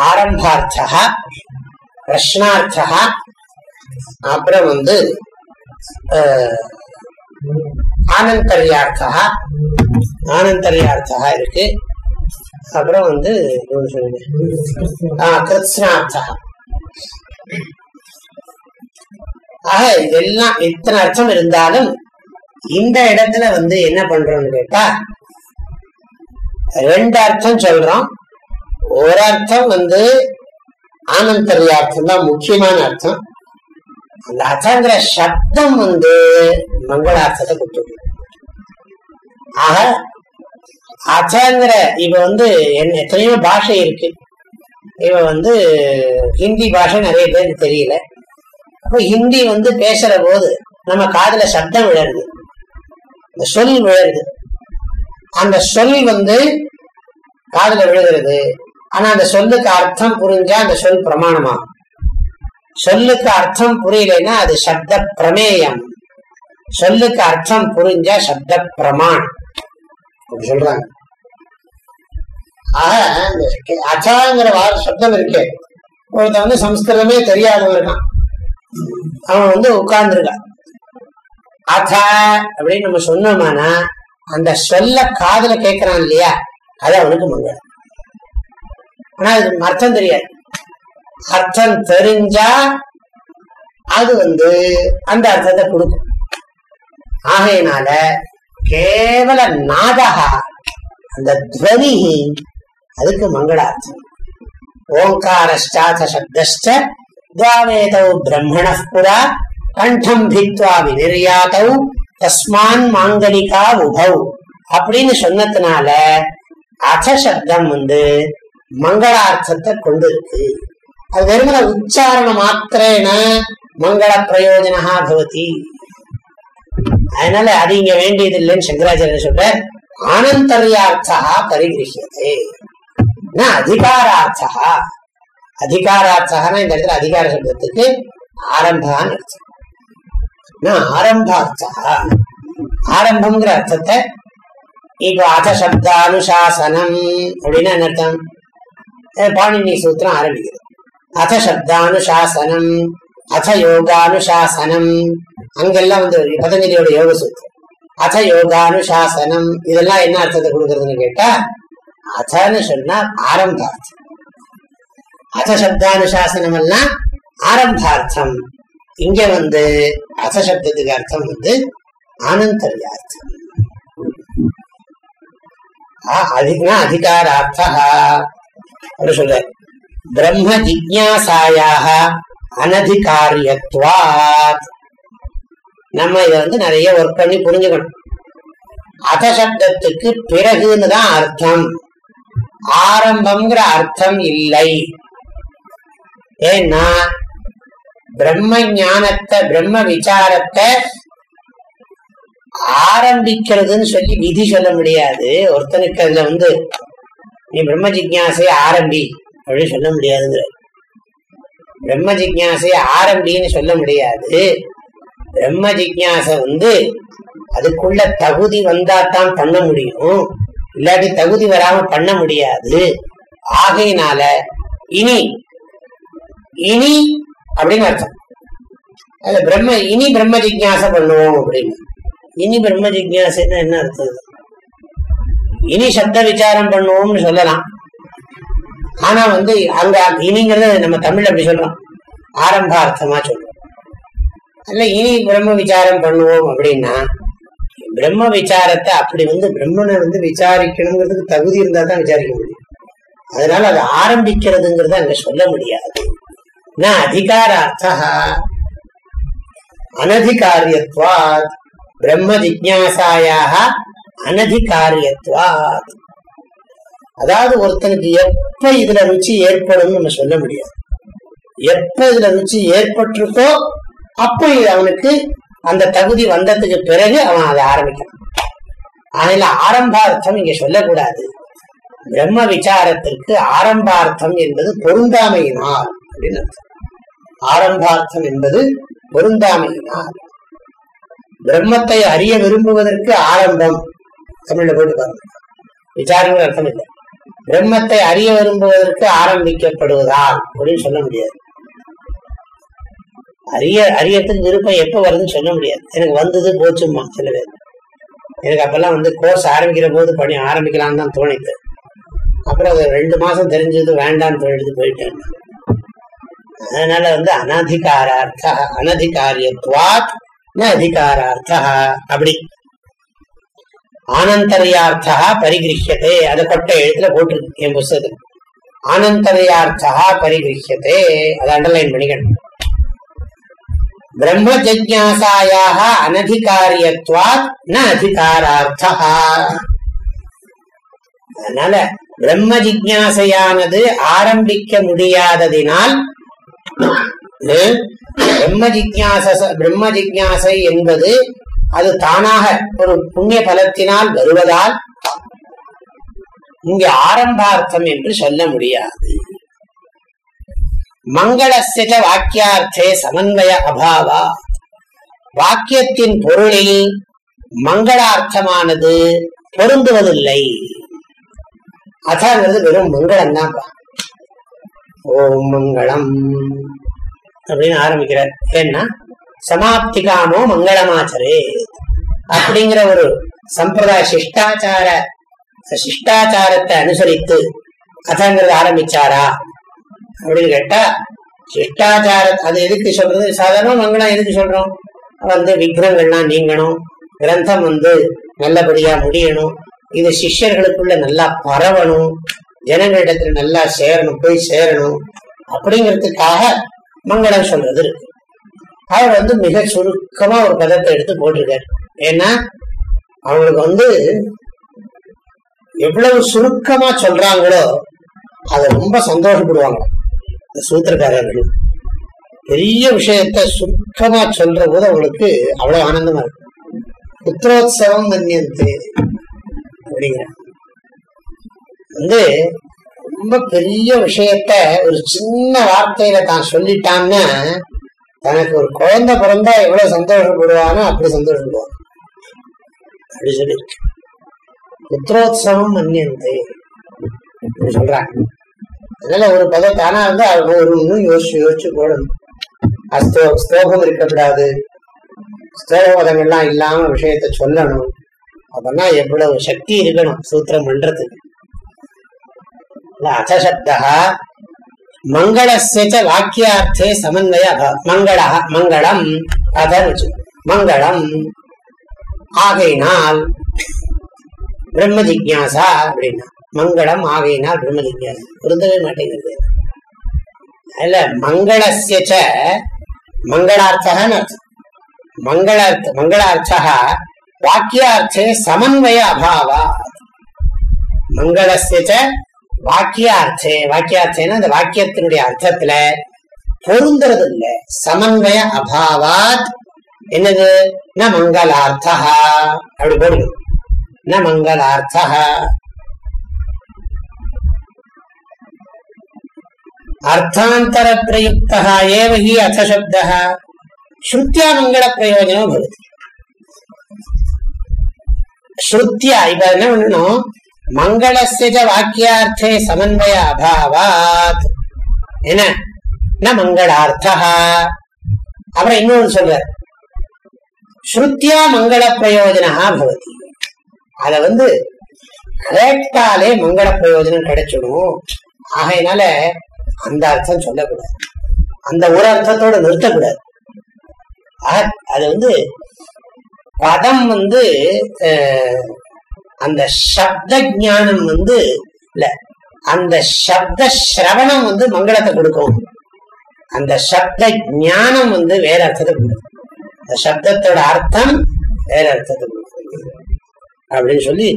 ஆரம்பார்த்தா பிரஷ்னார்த்தா அப்புறம் வந்து ஆனந்தர்யார்த்தா ஆனந்தர்யார்த்தா இருக்கு அப்புறம் வந்து இன்னொன்னு கிருத்ஸ்னார்த்தா ஆக இதெல்லாம் இத்தனை அர்த்தம் இருந்தாலும் இந்த இடத்துல வந்து என்ன பண்றோம்னு கேட்டா ரெண்டு அர்த்தம் சொல்றோம். ஒரு அர்த்தம் வந்து ஆனந்தரியார்த்தம் தான் முக்கியமான அர்த்தம். அந்த அர்த்தங்கிற சப்தம் வந்து மங்களார்த்தத்தை கொடுத்துருக்கு. ஆக அச்சங்கிற இவ வந்து என்ன- எத்தனையோ பாஷை இருக்கு. இவ வந்து ஹிந்தி பாஷை நிறைய பேருக்கு தெரியல. அப்ப ஹிந்தி வந்து பேசுற போது நம்ம காதுல சப்தம் விழருது. இந்த சொல் விழருது. அந்த சொல் வந்து காதுல விழுகிறது. ஆனா அந்த சொல்லுக்கு அர்த்தம் புரிஞ்சா அந்த சொல் பிரமாணமாகும். சொல்லுக்கு அர்த்தம் புரியலைன்னா அது சப்த பிரமேயம். சொல்லுக்கு அர்த்தம் புரிஞ்சா சப்த பிரமாணம். அப்படி சொல்றாங்க. ஆக அச்சாங்கிற வார சப்தம் இருக்கே. ஒருத்தன் வந்து சம்ஸ்கிருதமே தெரியாதவன் இருக்கான் அவன் வந்து உட்கார்ந்துருக்கான். அத அப்படின்னு நம்ம சொன்னோம்னா அந்த சொல்ல காதுல கேட்கறான் இல்லையா? அது அவனுக்கு மங்களம் ஆனா அதுக்கு அர்த்தம் தெரியாது. அர்த்தம் தெரிஞ்சா அது வந்து அந்த அர்த்தத்தை கொடுக்கும். ஆகையினால கேவல நாதகா அந்த துவனி அதுக்கு மங்களார்த்தம். ஓங்காரஷ்டாத சப்தஷ்ட துவாவேதௌ பிரம்மண புரா கண்டம் பித்வா வினிர்யாதௌ தஸ்மான் மாங்கலிகா உபௌ அப்படின்னு சொன்னதுனால அத சப்தம் வந்து மங்களார்த்தத்தை கொண்டு இருக்கு அது வெறுமன உச்சாரண மாத்திரேன மங்கள பிரயோஜனா பவதி. அதனால அது இங்க வேண்டியது இல்லைன்னு சங்கராச்சாரியர் சொல்ற ஆனந்தர்யார்த்தா பரிகிரகியதே ந அதிகாரார்த்தா அதிகாரார்த்தகனா இந்த இடத்துல அதிகார சப்தத்துக்கு ஆரம்பான்னு அர்த்தம் ந ஆரம்பம்ங்கிற அர்த்தத்தை இப்போ அத சப்தானுசாசனம் அப்படின்னா என்ன அர்த்தம் பாணினி சூத்திரம் ஆரம்பிக்கிறது அத சப்தானுசாசனம் அத யோகானுசாசனம் அங்கெல்லாம் வந்து பதஞ்சலியோட யோக சூத்திரம் அத யோகானுசாசனம் இதெல்லாம் என்ன அர்த்தத்தை கொடுக்கறதுன்னு கேட்டா அதன்னு சொன்னா ஆரம்பார்த்தம் அத சப்தானுசாசனம் எல்லாம் ஆரம்பார்த்தம் இங்க வந்து அத சப்தத்துக்கு அர்த்தம் வந்து ஆனந்தர்யார்த்தம் அதிகனா அதிகாரார்த்தா அப்படி சொல்ற பிரம்ம ஜிக்யாசாயாக அனதிகாரியத்வாத் நம்ம இதை வந்து நிறைய ஒர்க் பண்ணி புரிஞ்சுக்கணும். அத சப்தத்துக்கு பிறகுன்னு தான் அர்த்தம். ஆரம்பம்ங்கிற அர்த்தம் இல்லை. ஏன்னா பிரம்ம ஞானத்தை பிரம்ம விசாரத்தை ஆரம்பிக்கிறதுன்னு சொல்லி விதி சொல்ல முடியாது. ஒருத்தனுக்கு அதுல வந்து நீ பிரம்ம ஜிக்யாசைய ஆரம்பி அப்படின்னு சொல்ல முடியாதுங்கிற. பிரம்ம ஜிக்யாசைய ஆரம்பின்னு சொல்ல முடியாது. பிரம்ம ஜிக்யாச வந்து அதுக்குள்ள தகுதி வந்தாதான் பண்ண முடியும். இல்லாட்டி தகுதி வராம பண்ண முடியாது. ஆகையினால இனி இனி அப்படின்னு அர்த்தம். அது பிரம்ம இனி பிரம்ம ஜிக்யாசை பண்ணுவோம் அப்படின்னு. இனி பிரம்ம ஜிக்யாசைன்னா என்ன அர்த்தம்? இனி சப்த விசாரம் பண்ணுவோம்னு சொல்லலாம். ஆனா வந்து அங்க இனிங்கிறத நம்ம தமிழ் அப்படி சொல்றோம். ஆரம்பார்த்தமா சொல்றோம். அல்ல இனி பிரம்ம விசாரம் பண்ணுவோம் அப்படின்னா பிரம்ம விசாரத்தை அப்படி வந்து பிரம்மனை வந்து விசாரிக்கணுங்கிறதுக்கு தகுதி இருந்தா தான் விசாரிக்க முடியும். அதனால அதை ஆரம்பிக்கிறதுங்கிறத அங்க சொல்ல முடியாது. நான் அதிகாரார்த்தா அனதிகாரியத்வாத். பிரம்ம ஜிக்யாசாயாக அனதிகாரியத்வாத். அதாவது ஒருத்தனுக்கு எப்ப இதுல ருச்சி ஏற்படும் நம்ம சொல்ல முடியாது. எப்ப இதுல ருச்சி ஏற்பட்டிருக்கோ அப்ப இது அவனுக்கு அந்த தகுதி வந்ததுக்கு பிறகு அவன் அதை ஆரம்பிக்கிறான். அதில் ஆரம்பார்த்தம் இங்க சொல்லக்கூடாது. பிரம்ம விசாரத்திற்கு ஆரம்பார்த்தம் என்பது பொருந்தாமையினால் அப்படின்னு ஆரம்பார்த்தம் என்பது பொருந்தாமையினால். பிரம்மத்தை அறிய விரும்புவதற்கு ஆரம்பம் தமிழ்ல போட்டு பாருங்க. விசாரங்கள் அர்த்தம் இல்லை. பிரம்மத்தை அறிய விரும்புவதற்கு ஆரம்பிக்கப்படுவதால் அப்படின்னு சொல்ல முடியாது. அறிய அறியறதுக்கு விருப்பம் எப்ப வருதுன்னு சொல்ல முடியாது. எனக்கு வந்தது போச்சுமா சில பேர். எனக்கு அப்பெல்லாம் வந்து கோர்ஸ் ஆரம்பிக்கிற போது பணி ஆரம்பிக்கலாம்னு தான் தோணித்து. அப்புறம் அது ரெண்டு மாசம் தெரிஞ்சது வேண்டாம்னு தோணிட்டு போயிட்டேன். அதனால வந்து அனதிகாரார்த்த அனதிகாரியத்வாத் ந அதிகாரார்த்தா அப்படி. ஆனந்தரியார்த்தா பரிகிரகியதே அதை கொட்ட எழுத்துல போட்டிருக்கு என் புஸ்தகத்துல. ஆனந்தமயார்த்தா பரிகிரியதே அதை அண்டர்லைன் பண்ணிக்கணும். பிரம்ம ஜிஜாசாயாக அனதிகாரியத்வாத் ந அதிகாரார்த்தா அதனால பிரம்ம ஜிஜாசையானது ஆரம்பிக்க முடியாததினால் பிரம்ம ஜிஜாச பிரம்ம ஜிஜாசை என்பது அது தானாக ஒரு புண்ணிய பலத்தினால் வருவதால் இங்கு ஆரம்பார்த்தம் என்று சொல்ல முடியாது. மங்களசிச்ச வாக்கியார்த்தே சமன்வய அபாவா. வாக்கியத்தின் பொருளில் மங்களார்த்தமானது பொருந்துவதில்லை. அதாங்கிறது வெறும் மங்களம் தான் ஓம் மங்களம் அப்படின்னு ஆரம்பிக்கிறார். ஏன்னா சமாப்திகாமோ மங்களமாச்சரே. அப்படிங்கிற ஒரு சம்பிரதாய சிஷ்டாச்சார சிஷ்டாச்சாரத்தை அனுசரித்து கதங்கிறது ஆரம்பிச்சாரா? அப்படின்னு கேட்டா சிஷ்டாச்சார அது எதுக்கு சொல்றது? சாதாரண மங்களம் எதுக்கு சொல்றோம்? வந்து விக்னங்கள்லாம் நீங்கணும் கிரந்தம் வந்து நல்லபடியா முடியணும் இது சிஷ்யர்களுக்குள்ள நல்லா பரவணும் ஜனங்களிடத்துல நல்லா சேரணும் போய் சேரணும் அப்படிங்கிறதுக்காக மங்களம் சொல்றது இருக்கு. அவர் வந்து மிக சுருக்கமா ஒரு பதத்தை எடுத்து போட்டிருக்காரு. ஏன்னா அவங்களுக்கு வந்து எவ்வளவு சுருக்கமா சொல்றாங்களோ அதை ரொம்ப சந்தோஷப்படுவாங்க. இந்த சூத்திரக்காரர்கள் பெரிய விஷயத்த சுருக்கமா சொல்ற போது அவங்களுக்கு அவ்வளவு ஆனந்தமா இருக்கும் புத்திரோத்சவம் மன்னியந்து அப்படிங்கிற வந்து ரொம்ப பெரிய விஷயத்த ஒரு சின்ன வார்த்தையில தான் சொல்லிட்டான்னா தனக்கு ஒரு குழந்தை பிறந்தா எவ்வளவு சந்தோஷப்படுவானோ அப்படி சந்தோஷப்படுவான். அப்படி சொல்லியிருக்கு புத்திரோத்சவம் மன்னியந்து அப்படி சொல்றாங்க. அதனால ஒரு பதம் தானா வந்து ஒரு இன்னும் யோசிச்சு யோசிச்சு போடணும். அஸ்தோ ஸ்தோகம் இருக்கக்கூடாது. ஸ்தோகதங்கள்லாம் இல்லாம விஷயத்த சொல்லணும். அப்பன்னா எவ்வளவு சக்தி இருக்கணும் சூத்திரம் பண்றதுக்கு. அசசப்தா மங்களஸ்ய வாக்கியார்த்தே சமன்வய மங்கள மங்களம் அதான் வச்சு. மங்களம் ஆகையினால் பிரம்ம ஜிக்யாசா அப்படின்னா. மங்களம் ஆகையினால் பிரம்மலிங்கம் ஜிக்யாசா பொருந்தவே மாட்டேங்கிறது அதுல மங்களஸ்ய மங்களார்த்தகன்னு அர்த்தம். மங்களார்த்த மங்களார்த்தா வாக்கியார்த்தே சமன்வய அபாவா மங்களஸ்ய வாக்கியார்த்தே வாக்கியார்த்தேன்னா அந்த வாக்கியத்தினுடைய அர்த்தத்துல பொருந்துறது இல்லை சமன்வய அபாவாத். என்னது? ந மங்களார்த்தா அப்படி போடுங்க. ந மங்களார்த்தா அர்த்தாந்தர பிரயுக்தா ஏவ ஹி அர்த்த சப்தः ஸ்ருத்யா மங்கள பிரயோஜனம் பவதி ஸ்ருத்தியா இப்ப என்ன பண்ணணும்? மங்களசிஜ வாக்கியார்த்தே சமன்வய அபாவாத். என்ன? மங்களார்த்தா. அப்புறம் இன்னொன்று சொல்ற ஸ்ருத்தியா மங்கள பிரயோஜனா பவதி. அத வந்து கேட்டாலே மங்கள பிரயோஜனம் கிடைச்சிடும். ஆகையினால அந்த அர்த்தம் சொல்லக்கூடாது. அந்த ஒரு அர்த்தத்தோட நிறுத்தக்கூடாது. அது வந்து பதம் வந்து அந்த சப்த ஜானம் வந்து இல்ல அந்த சப்த சிரவணம் வந்து மங்களத்தை கொடுக்கும். அந்த சப்த ஞானம் வந்து வேற அர்த்தத்தை கொடுக்கும். அந்த சப்தத்தோட அர்த்தம் வேற அர்த்தத்தை கொடுக்கும். அப்படின்னு சொல்லி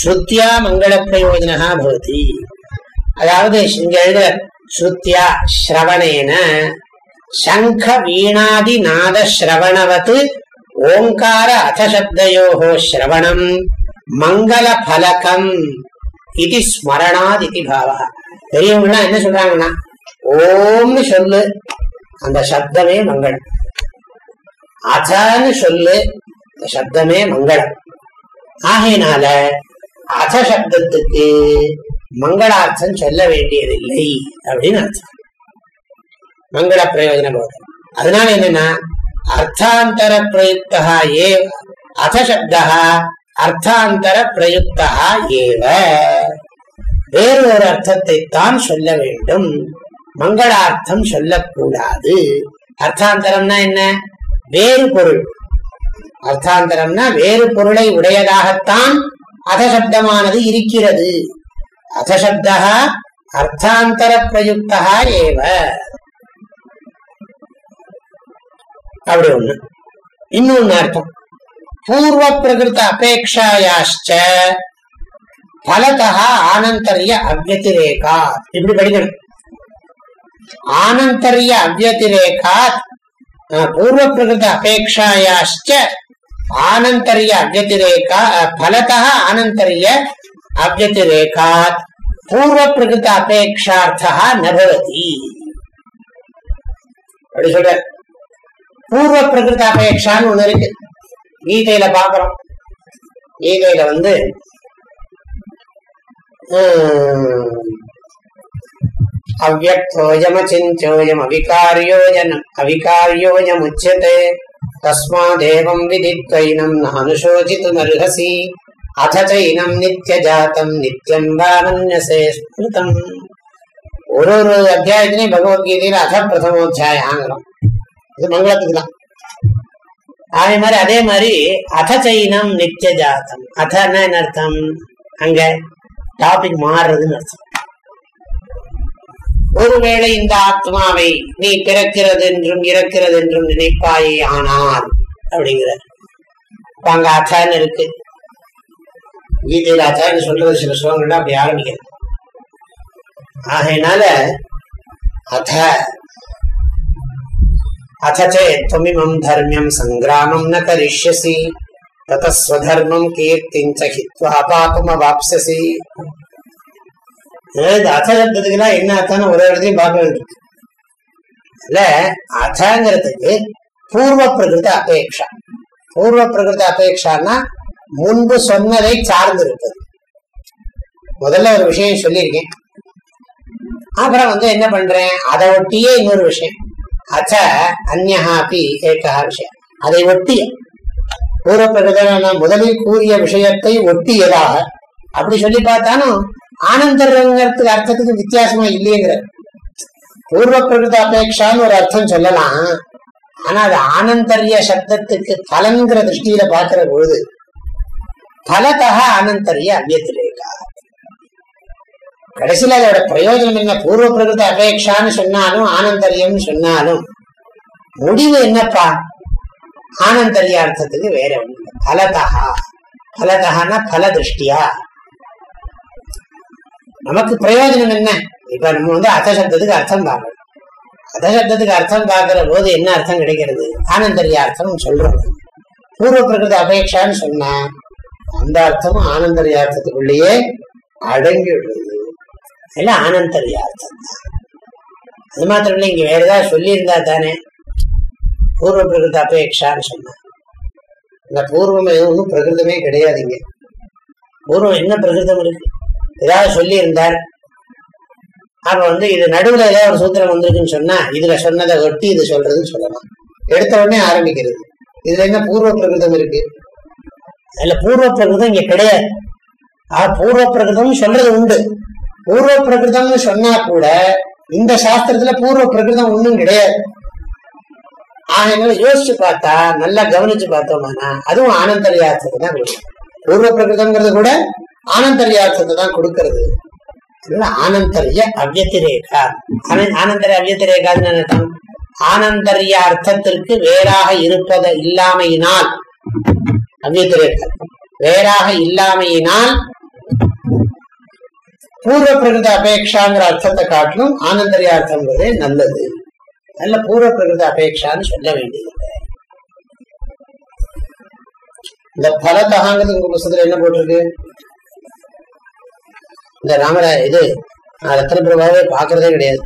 ஸ்ருத்தியா மங்கள பிரயோஜனா பவதி. அதாவது இங்க எழுத ஸ்ருத்யா ஸ்ரவணேன. சங்க வீணாதி நாத ஸ்ரவணவத் ஓங்கார அதசப்தயோகோ ஸ்ரவணம். மங்கள பலகம் இது ஸ்மரணாத் இது பாவா பெரியவங்களாம் என்ன சொல்றாங்கன்னா ஓம்னு சொல்லு அந்த சப்தமே மங்களம். அச்சன்னு சொல்லு அந்த சப்தமே மங்களம். ஆகையினால அச சப்தத்துக்கு மங்களார்த்தம் சொல்ல வேண்டியதில்லை அப்படின்னு அர்த்தம். மங்கள பிரயோஜன போதம் அதனால என்னன்னா அர்த்தாந்தர பிரயுக்தா ஏ அசப்தா அர்த்தாந்தர பிரயுக்தா ஏவ. வேறு ஒரு அர்த்தத்தை தான் சொல்ல வேண்டும். மங்களார்த்தம் சொல்லக்கூடாது. அர்த்தாந்தரம்னா என்ன? வேறு பொருள். அர்த்தாந்தரம்னா வேறு பொருளை உடையதாகத்தான் அதசப்தமானது இருக்கிறது. அதசப்தா அர்த்தாந்தர பிரயுக்தா ஏவ அப்படி ஒண்ணு இன்னொன்னு அர்த்தம் பூர்வ பிரகிருத அபேட்சாயாச்ச பலதா ஆனந்தரிய அவ்வதிரேகா இப்படி படிக்கணும் ஆனந்தரிய அவ்வதிரேகாத் பூர்வ பிரகிருத அபேட்சாயாச்ச ஆனந்தரிய அவ்வதிரேகா பலதா ஆனந்தரிய அவ்வத்திரேகாத் பூர்வ பிரகிருத அபேட்சார்த்தா நபவதி அப்படி சொல்ற? பூர்வ பிரகிருத அபேட்சான்னு ஒண்ணு இருக்கு. கீதையில பாக்குறோம் கீதையில வந்து அவ்வக்தோயமச்சிஞ்சோயம் அவிகாரியோஜனம் அவிகாரியோயம் உச்சத்தை தஸ்மாதேவம் விதித்வைனம் நானுசோசித்துமர்ஹசி அத சைனம் நித்யஜாத்தம் நித்யம் வானன்யசே ஸ்மிருதம் ஒரு ஒரு அத்தியாயத்திலையும் பகவத்கீதையில அத பிரதமோத்தியாயங்கிறோம் இது மங்களத்துக்கு தான் அதே மாதிரி அதே மாதிரி அத சைனம் நித்திய ஜாத்தம் அதன்னா என்ன அர்த்தம் அங்க டாபிக் மாறுறதுன்னு அர்த்தம் ஒருவேளை இந்த ஆத்மாவை நீ பிறக்கிறது என்றும் இறக்கிறது என்றும் நினைப்பாயே ஆனால் அப்படிங்கிற அங்க அச்சான்னு இருக்கு கீதையில் ஆச்சாரியன் சொல்றது சில ஸ்லோகங்கள்ல அப்படி ஆரம்பிக்கிறது. ஆகையினால அத அத்தச்சேத்வமிமம் தர்மியம் சங்கிராமம் ந கரிஷ்யசி. ததஸ்வதர்மம் கீர்த்திஞ்ச ஹித்வா பாபம் அவாப்சசி இந்த அத்தத்துக்குலாம் என்ன அத்தான ஒரே இடத்தையும் பார்க்க வேண்டியிருக்கு இல்ல அத்தங்கிறதுக்கு பூர்வ பிரகிருத அபேட்சா பூர்வ பிரகிருத அபேட்சான்னா முன்பு சொன்னதை சார்ந்து முதல்ல ஒரு விஷயம் சொல்லியிருக்கேன். அப்புறம் வந்து என்ன பண்றேன்? அதை ஒட்டியே இன்னொரு விஷயம். அச்ச அந்நகாப்பி ஏக்கா விஷயம். அதை ஒட்டிய. பூர்வ முதலில் கூறிய விஷயத்தை ஒட்டியதாக அப்படி சொல்லி பார்த்தாலும் ஆனந்தரங்கிறதுக்கு அர்த்தத்துக்கு வித்தியாசமா இல்லையங்கிற பூர்வ பிரகிருத அபேட்சான்னு ஒரு அர்த்தம் சொல்லலாம். ஆனா அது ஆனந்தரிய சப்தத்துக்கு கலங்கிற திருஷ்டியில பாக்குற பொழுது பலதக அனந்தரிய அவ்யத்திரேகா கடைசியில் அதோட பிரயோஜனம் என்ன பூர்வ பிரகிருத அபேக்ஷான்னு சொன்னாலும் ஆனந்தரியம்னு சொன்னாலும் முடிவு என்னப்பா ஆனந்தரிய அர்த்தத்துக்கு வேற ஒண்ணு பலதகா பலதகான்னா பல திருஷ்டியா நமக்கு பிரயோஜனம் என்ன இப்ப நம்ம வந்து அர்த்தசப்தத்துக்கு அர்த்தம் பார்க்கணும் அர்த்தசப்தத்துக்கு அர்த்தம் பார்க்கிற போது என்ன அர்த்தம் கிடைக்கிறது ஆனந்தரிய அர்த்தம் சொல்றோம் பூர்வ பிரகிருத அபேக்ஷான்னு சொன்னா அந்த அர்த்தமும் ஆனந்தரியார்த்தத்துக்குள்ளேயே அடங்கி விடுறது எல்லாம் ஆனந்தரியார்த்தம். தான் அது மாத்திரம் இல்லை இங்க வேற ஏதாவது சொல்லியிருந்தா தானே. பூர்வ பிரகிருத அபேட்சான்னு சொன்ன இந்த பூர்வம் ஒன்றும் பிரகிருதமே கிடையாதுங்க பூர்வம் என்ன பிரகிருதம் இருக்கு? ஏதாவது சொல்லியிருந்தார். அப்ப வந்து இது நடுவுல ஏதாவது ஒரு சூத்திரம் வந்திருக்குன்னு சொன்னா இதுல சொன்னதை ஒட்டி இது சொல்றதுன்னு சொல்லலாம். எடுத்த உடனே ஆரம்பிக்கிறது. இதுல என்ன பூர்வ பிரகிருதம் இருக்கு? அதுல பூர்வ பிரகிருதம் இங்க கிடையாது. ஆ பூர்வ பிரகிருதம் சொல்றது உண்டு. பூர்வ பிரகிருதம்னு சொன்னா கூட இந்த சாஸ்திரத்துல பூர்வ பிரகிருதம் ஒண்ணும் கிடையாது. ஆகையினால யோசிச்சு பார்த்தா நல்லா கவனிச்சு பார்த்தோம்னா அதுவும் ஆனந்தரியார்த்தத்தை தான் கொடுக்கும். பூர்வ பிரகிருதம்ங்கிறது கூட ஆனந்தரியார்த்தத்தை தான் கொடுக்கறது. ஆனந்தரிய அவ்யத்திரேகா ஆனந்தரிய அவ்யத்திரேகான்னு அர்த்தம்? ஆனந்தரிய அர்த்தத்திற்கு வேறாக இருப்பத இல்லாமையினால். அவ்யத்திரேகா வேறாக இல்லாமையினால் பூர்வ பிரகிருத அபேட்சாங்கிற அர்த்தத்தை காட்டிலும் ஆனந்தரியார்த்தம்ங்கிறதே நல்லது. நல்ல பூர்வ பிரகிருத அபேட்சான்னு சொல்ல வேண்டியது இந்த பலதகாங்கிறது உங்க புத்தகத்துல என்ன போட்டிருக்கு? இந்த ராமர இது நான் ரத்தன பிரபாவே பாக்குறதே கிடையாது.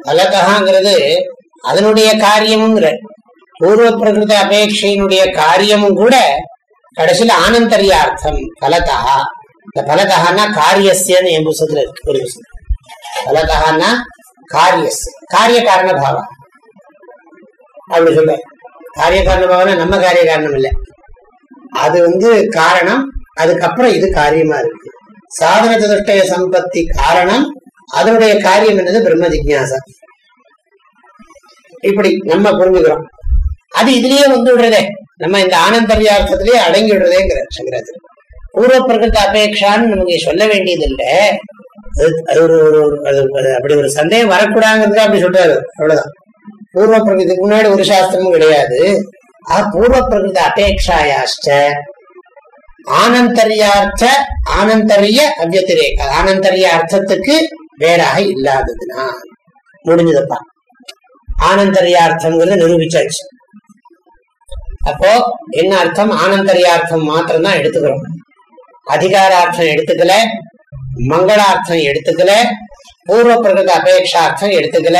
பலதகாங்கிறது அதனுடைய காரியமுங்கிற பூர்வ பிரகிருத அபேட்சையினுடைய காரியமும் கூட கடைசியில ஆனந்தரியார்த்தம் பலதா. இந்த பலதகான்னா காரியசியன்னு என் புத்தகத்துல இருக்கு. ஒரு புத்தகம். பலதகான்னா காரியஸ். காரிய காரண பாவம். அப்படி சொல்ல காரிய காரண பாவம்னா நம்ம காரிய காரணம் இல்லை. அது வந்து காரணம் அதுக்கப்புறம் இது காரியமா இருக்கு. சாதன சதுஷ்டய சம்பத்தி காரணம் அதனுடைய காரியம் என்னது? பிரம்ம ஜிக்யாசம் இப்படி நம்ம புரிஞ்சுக்கிறோம். அது இதுலயே வந்து விடுறதே. நம்ம இந்த ஆனந்தர்யார்த்தத்திலேயே அடங்கி விடுறதேங்கிற சங்கராச்சாரிய பூர்வ பிரகிருத அபேட்சான்னு நமக்கு சொல்ல வேண்டியது இல்லை அது- ஒரு ஒரு அப்படி ஒரு சந்தேகம் வரக்கூடாதுங்கிறது அப்படி சொல்றாரு. அவ்வளவுதான். பூர்வ பிரகிருதிக்கு முன்னாடி ஒரு சாஸ்திரமும் கிடையாது. ஆ பூர்வ பிரகிருத அபேட்சாயாச்ச ஆனந்தரியார்த்த ஆனந்தரிய அவ்யத்திரேக ஆனந்தரிய அர்த்தத்துக்கு வேறாக இல்லாததுனா முடிஞ்சதுப்பா. ஆனந்தரியார்த்தம்ங்கிறத நிரூபிச்சாச்சு. அப்போ என்ன அர்த்தம்? ஆனந்தரியார்த்தம் மாத்திரம் தான் எடுத்துக்கிறோம். அதிகாரார்த்தம் எடுத்துக்கல மங்களார்த்தம் எடுத்துக்கல பூர்வ பிரகிருத அபேட்சார்த்தம் எடுத்துக்கல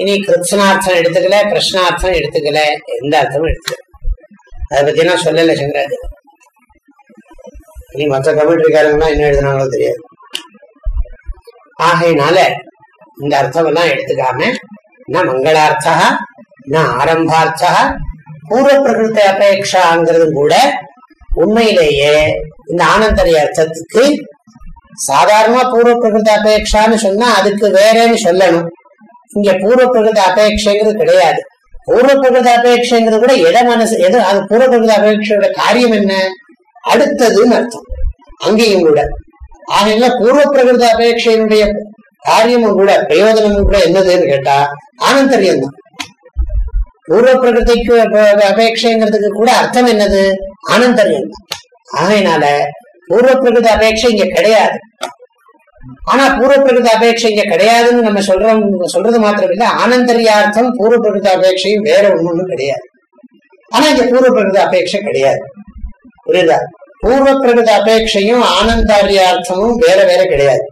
இனி கிருத்னார்த்தம் எடுத்துக்கல பிரஷ்னார்த்தம் எடுத்துக்கல எந்த அர்த்தமும் எடுத்துக்கல. அதை பத்தி நான் சொல்லல சங்கராஜ் இனி மற்ற கமெண்ட்ரிக்காரங்களாம் என்ன எழுதுனாங்களோ தெரியாது. ஆகையினால இந்த அர்த்தம் எல்லாம் எடுத்துக்காம ந மங்களார்த்தா ந ஆரம்பார்த்தா பூர்வ பிரகிருத்த அபேட்சாங்கிறது கூட உண்மையிலேயே இந்த ஆனந்தரிய அர்த்தத்துக்கு சாதாரணமா பூர்வ பிரகிருத அபேட்சான்னு சொன்னா அதுக்கு வேறேன்னு சொல்லணும். இங்க பூர்வ பிரகிருத அபேட்சைங்கிறது கிடையாது. பூர்வ பிரகிருத அபேட்சைங்கிறது கூட எதை மனசு எது அது பூர்வ பிரகிருத அபேட்சையோட காரியம் என்ன? அடுத்ததுன்னு அர்த்தம். அங்கேயும் கூட. ஆகையில பூர்வ பிரகிருத அபேட்சையினுடைய காரியமும் கூட பிரயோஜனமும் கூட என்னதுன்னு கேட்டா ஆனந்தரியம் தான். பூர்வ பிரகிருதிக்கு அபேட்சைங்கிறதுக்கு கூட அர்த்தம் என்னது? ஆனந்தரியம் ஆகையினால பூர்வ பிரகிருத அபேட்சை இங்க கிடையாது. ஆனா பூர்வ பிரகிருத அபேட்சை இங்க கிடையாதுன்னு நம்ம சொல்றோம் சொல்றது மாத்திரம் இல்ல ஆனந்தரியார்த்தம் பூர்வ பிரகிருத அபேட்சையும் வேற ஒண்ணு கிடையாது. ஆனா இங்க பூர்வ பிரகிருத அபேட்சை கிடையாது. புரியுதா? பூர்வ பிரகிருத அபேட்சையும் ஆனந்தாரியார்த்தமும் வேற வேற கிடையாது.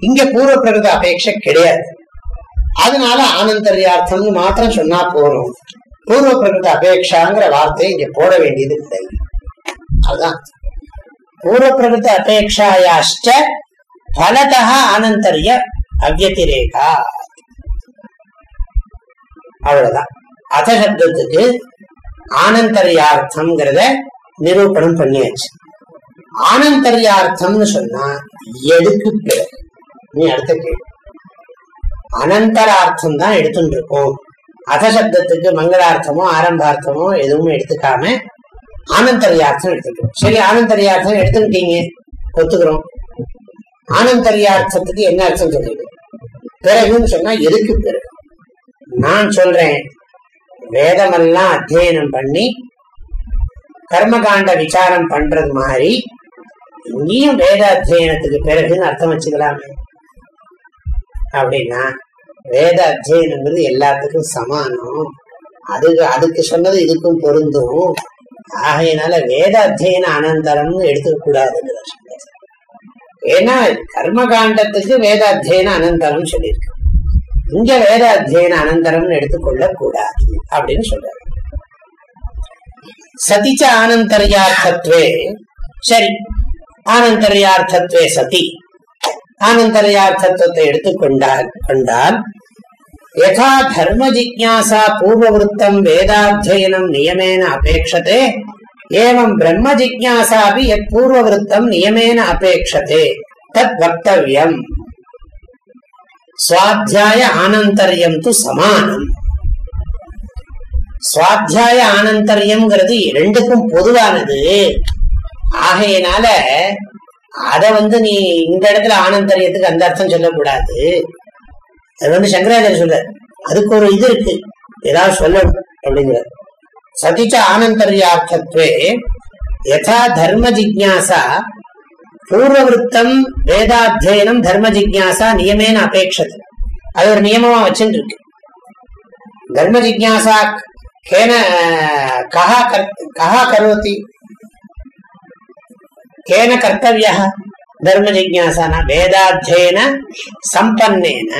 இங்க பூர்வ பிரகிருத அபேட்சை கிடையாது. அதனால ஆனந்தரியார்த்தம்னு மாத்திரம் சொன்னா போறோம் பூர்வ பிரகிருத அபேட்சாங்கிற வார்த்தை இங்க போட வேண்டியது இல்லை அதுதான் பூர்வ பிரகிருத அபேட்சாயாஷ்ட பலதா ஆனந்தரிய அவ்வத்திரேகா அவ்வளவுதான் அத சப்தத்துக்கு ஆனந்தரியார்த்தம்ங்கிறத நிரூபணம் பண்ணியாச்சு ஆனந்தரியார்த்தம்னு சொன்னா எதுக்கு பேர் நீ அடுத்த கேள்வி அனந்தரார்த்தம் தான் எடுத்துட்டு இருக்கோம் அத சப்தத்துக்கு மங்களார்த்தமோ ஆரம்பார்த்தமோ எதுவும் எடுத்துக்காம ஆனந்தரியார்த்தம் எடுத்துக்கிறோம் சரி ஆனந்தரியார்த்தம் எடுத்துக்கிட்டீங்க. ஒத்துக்கிறோம். ஆனந்தரியார்த்தத்துக்கு என்ன அர்த்தம் சொல்றீங்க பிறகுன்னு சொன்னா எதுக்கு பிறகு? நான் சொல்றேன். வேதமெல்லாம் அத்தியனம் பண்ணி கர்மகாண்ட விசாரம் பண்றது மாதிரி இங்கேயும் வேத அத்தியனத்துக்கு பிறகுன்னு அர்த்தம் வச்சுக்கலாமே. அப்படின்னா வேத அத்தியனங்கிறது எல்லாத்துக்கும் சமானம். அதுக்கு அதுக்கு சொன்னது இதுக்கும் பொருந்தும். ஆகையினால வேத அத்தியன அனந்தரம்னு எடுத்துக்க கூடாதுன்னு ஏன்னா கர்மகாண்டத்துக்கு வேத அத்தியன அனந்தரம் சொல்லியிருக்கு. இங்க வேத அத்தியன அனந்தரம்னு எடுத்துக்கொள்ள கூடாது அப்படின்னு சொல்றாரு. சதிச்ச ஆனந்தர்யார்த்தத்வே சரி ஆனந்தர்யார்த்தத்வே சதி. ஆனந்தரையார் தத்துவத்தை எடுத்துக்கொண்டார் கொண்டால் யதா தர்ம ஜிக்யாசா பூர்வவருத்தம் வேதாத்தியனம் நியமேன அபேட்சதே ஏவம் பிரம்ம ஜிக்யாசாபி எத் பூர்வவருத்தம் நியமேன அபேட்சதே தத் வக்தவ்யம். சுவாத்தியாய ஆனந்தரியம் து சமானம். சுவாத்தியாய ஆனந்தரியம்ங்கிறது ரெண்டுக்கும் பொதுவானது. ஆகையினால அத வந்து நீ இந்த இடத்துல ஆனந்தரியத்துக்கு அந்த அர்த்தம் சொல்லக்கூடாது. அது வந்து சங்கராச்சாரிய சொல்ற. அதுக்கு ஒரு இது இருக்கு. ஏதாவது சொல்லணும் அப்படிங்கிற சதிச்ச ஆனந்தர்யார்த்தத்வே யதா தர்ம ஜிக்யாசா பூர்வவருத்தம் வேதாத்தியனம் தர்ம ஜிக்யாசா நியமேன அபேட்சது அது ஒரு நியமமா வச்சுட்டு இருக்கு தர்ம ஜிக்யாசா கேன கஹா கஹா கரோதி கேன கர்த்தவியா தர்ம ஜிக்யாசானா வேதாத்தியன சம்பன்னேன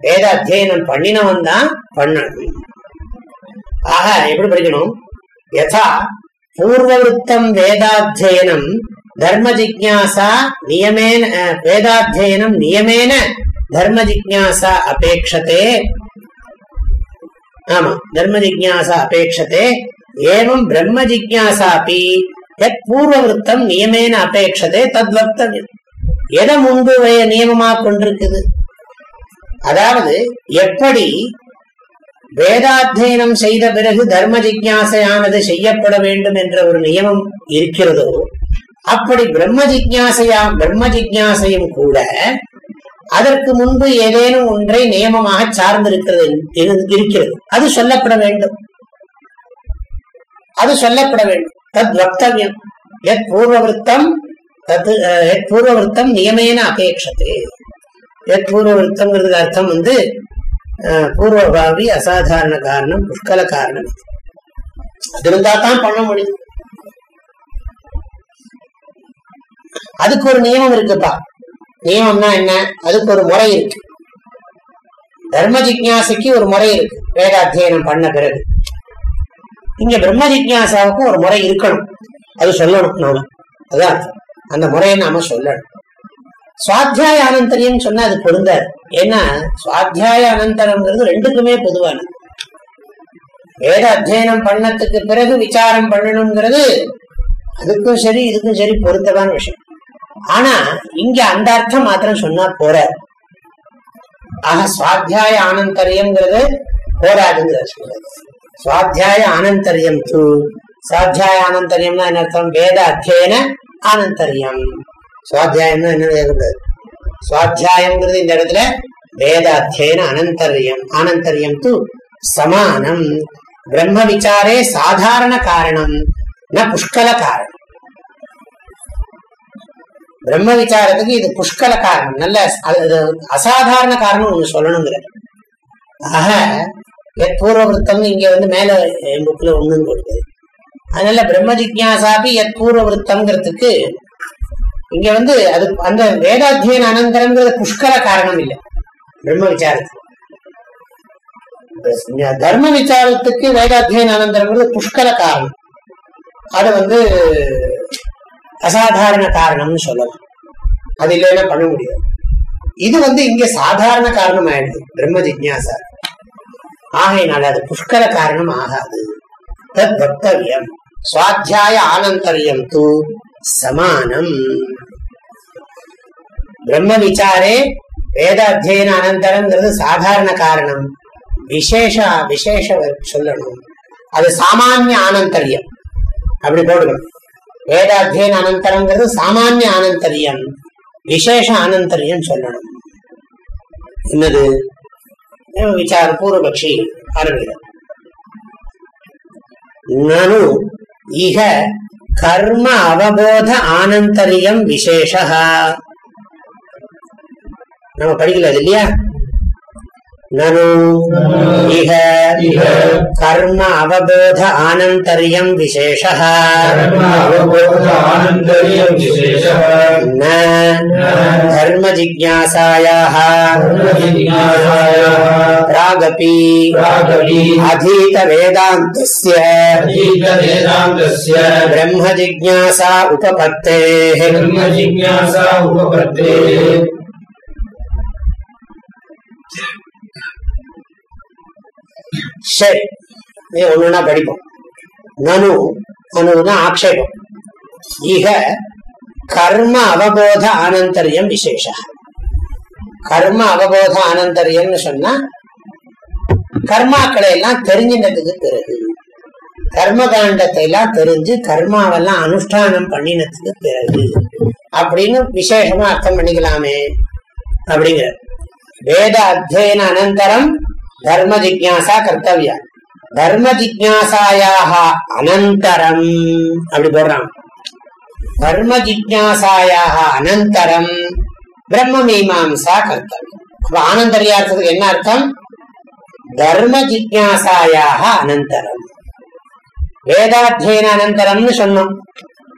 வேதாத்தியனம் பண்ணினவன் தான் பண்ணணும் ஆக எப்படி படிக்கணும் யதா பூர்வவருத்தம் வேதாத்தியனம் தர்ம ஜிக்யாசா நியமேன வேதாத்தியனம் நியமேன தர்ம ஜிக்யாசா அபேட்சதே ஆமா தர்ம ஜிக்யாசா அபேட்சதே ஏவம் பிரம்ம ஜிக்யாசாபி யத் பூர்வவருத்தம் நியமேன அபேட்சதே தத் வக்தவ்யம் எதை முன்பு நியமமா கொண்டிருக்குது அதாவது எப்படி வேதாத்தியனம் செய்த பிறகு தர்ம ஜிக்யாசையானது செய்யப்பட வேண்டும் என்ற ஒரு நியமம் இருக்கிறதோ அப்படி பிரம்ம ஜிக்யாசையா பிரம்ம ஜிக்யாசையும் கூட அதற்கு முன்பு ஏதேனும் ஒன்றை நியமமாக சார்ந்திருக்கிறது இருக்கிறது அது சொல்லப்பட வேண்டும் அது சொல்லப்பட வேண்டும் தத் வக்தவியம். எத் பூர்வவருத்தம் தத் அஹ், எத் பூர்வவருத்தம் நியமேன அபேட்சது எத் பூர்வவருத்தம்ங்கிறதுக்கு அர்த்தம் வந்து பூர்வபாவி அசாதாரண காரணம் புஷ்கல காரணம் இது. அது இருந்தா தான் பண்ண முடியும். அதுக்கு ஒரு நியமம் இருக்குப்பா. நியமம்னா என்ன? அதுக்கு ஒரு முறை இருக்கு. தர்ம ஜிக்யாசைக்கு ஒரு முறை இருக்கு. வேத அத்தியனம் பண்ண பிறகு. இங்க பிரம்ம ஜிக்ஞாசாவுக்கும் ஒரு முறை இருக்கணும். அது சொல்லணும் நாம. அதான் அந்த முறையை நாம சொல்லணும். சுவாத்தியாய அனந்தரியம் சொன்னா அது பொருந்தாது. ஏன்னா சுவாத்தியாய அனந்தரம்ங்கிறது ரெண்டுக்குமே பொதுவானது. வேத அத்தியனம் பண்ணத்துக்கு பிறகு விசாரம் பண்ணணுங்கிறது அதுக்கும் சரி இதுக்கும் சரி பொருத்தமான விஷயம். ஆனா இங்க அந்த அர்த்தம் மாத்திரம் சொன்னா போறாரு ஆக சுவாத்தியாய ஆனந்தரியம்ங்கிறது போராதுங்கிறது சொல்றது. சுவாத்தியாய ஆனந்தரியம் தூ சுவாத்தியாய ஆனந்தரியம்னா என்ன அர்த்தம்? வேத அத்தியன ஆனந்தரியம் சுவாத்தியாயம்னா என்ன கேட்கக்கூடாது சுவாத்தியாயம்ங்கிறது இந்த இடத்துல வேத அத்தியன அனந்தரியம். ஆனந்தரியம் தூ சமானம். பிரம்ம விசாரே சாதாரண காரணம். ந புஷ்கல காரணம். பிரம்ம விசாரத்துக்கு இது புஷ்கல காரணம். நல்ல அசாதாரண காரணம் ஒண்ணு சொல்லணுங்கிறது ஆக எத் பூர்வவருத்தம் இங்க வந்து மேல என் புக்ல ஒண்ணுன்னு கொடுக்குது அதனால பிரம்ம ஜிக்யாசாபி எத் பூர்வவருத்தம்ங்கிறதுக்கு இங்க வந்து அது அந்த வேதாத்தியன அனந்தரங்கிறது புஷ்கல காரணம் இல்லை. பிரம்ம விசாரத்துக்கு. தர்ம விசாரத்துக்கு வேதாத்தியன அனந்தரங்கிறது புஷ்கல காரணம். அது வந்து அசாதாரண காரணம்னு சொல்லலாம். அது இல்லைன்னா பண்ண முடியாது. இது வந்து இங்க சாதாரண காரணம் ஆயிடுது பிரம்ம ஜிக்யாசா ஆகையினால அது புஷ்கர காரணம் ஆகாது. தத் வக்தவியம். சுவாத்தியாய ஆனந்தரியம் தூ சமானம். பிரம்ம விசாரே வேத அத்தியன அனந்தரங்கிறது சாதாரண காரணம். விசேஷ விசேஷ சொல்லணும். அது சாமானிய ஆனந்தரியம் அப்படி போடுவோம் வேத அத்தியன அனந்தரங்கிறது சாமானிய ஆனந்தரியம் விசேஷ ஆனந்தரியம் சொல்லணும். என்னது? விசார பூர்வபக்ஷி ஆரம்பிக்கிறார். நனு இக கர்ம அவபோத ஆனந்தரியம் விசேஷ நம்ம படிக்கல அது இல்லையா? कर्म अवबोध आनन्तर्यम् विशेषः। न। धर्मजिज्ञासायाः। प्रागपि अधीतवेदान्तस्य। ब्रह्मजिज्ञासा उपपत्तेः। சரி இது படிப்போம். நனு நனுனா ஆக்ஷேபம். இக கர்ம அவபோத ஆனந்தரியம் விசேஷ. கர்ம அவபோத ஆனந்தரியம்னு சொன்னா கர்மாக்களை எல்லாம் தெரிஞ்சினதுக்கு பிறகு கர்ம காண்டத்தை எல்லாம் தெரிஞ்சு கர்மாவெல்லாம் அனுஷ்டானம் பண்ணினதுக்கு பிறகு அப்படின்னு விசேஷமா அர்த்தம் பண்ணிக்கலாமே அப்படிங்கிற. வேத அத்தியன அனந்தரம் தர்ம ஜிக்யாசா கர்த்தவியா தர்ம ஜிக்யாசாயாக அனந்தரம். அப்படி போடுறான். தர்ம ஜிக்யாசாயாக அனந்தரம். பிரம்ம மீமாசா கர்த்தவியம் அப்ப ஆனந்தரியார்த்தத்துக்கு என்ன அர்த்தம்? தர்ம ஜிக்யாசாயாக அனந்தரம். வேதாத்தியன அனந்தரம்னு சொன்னோம்.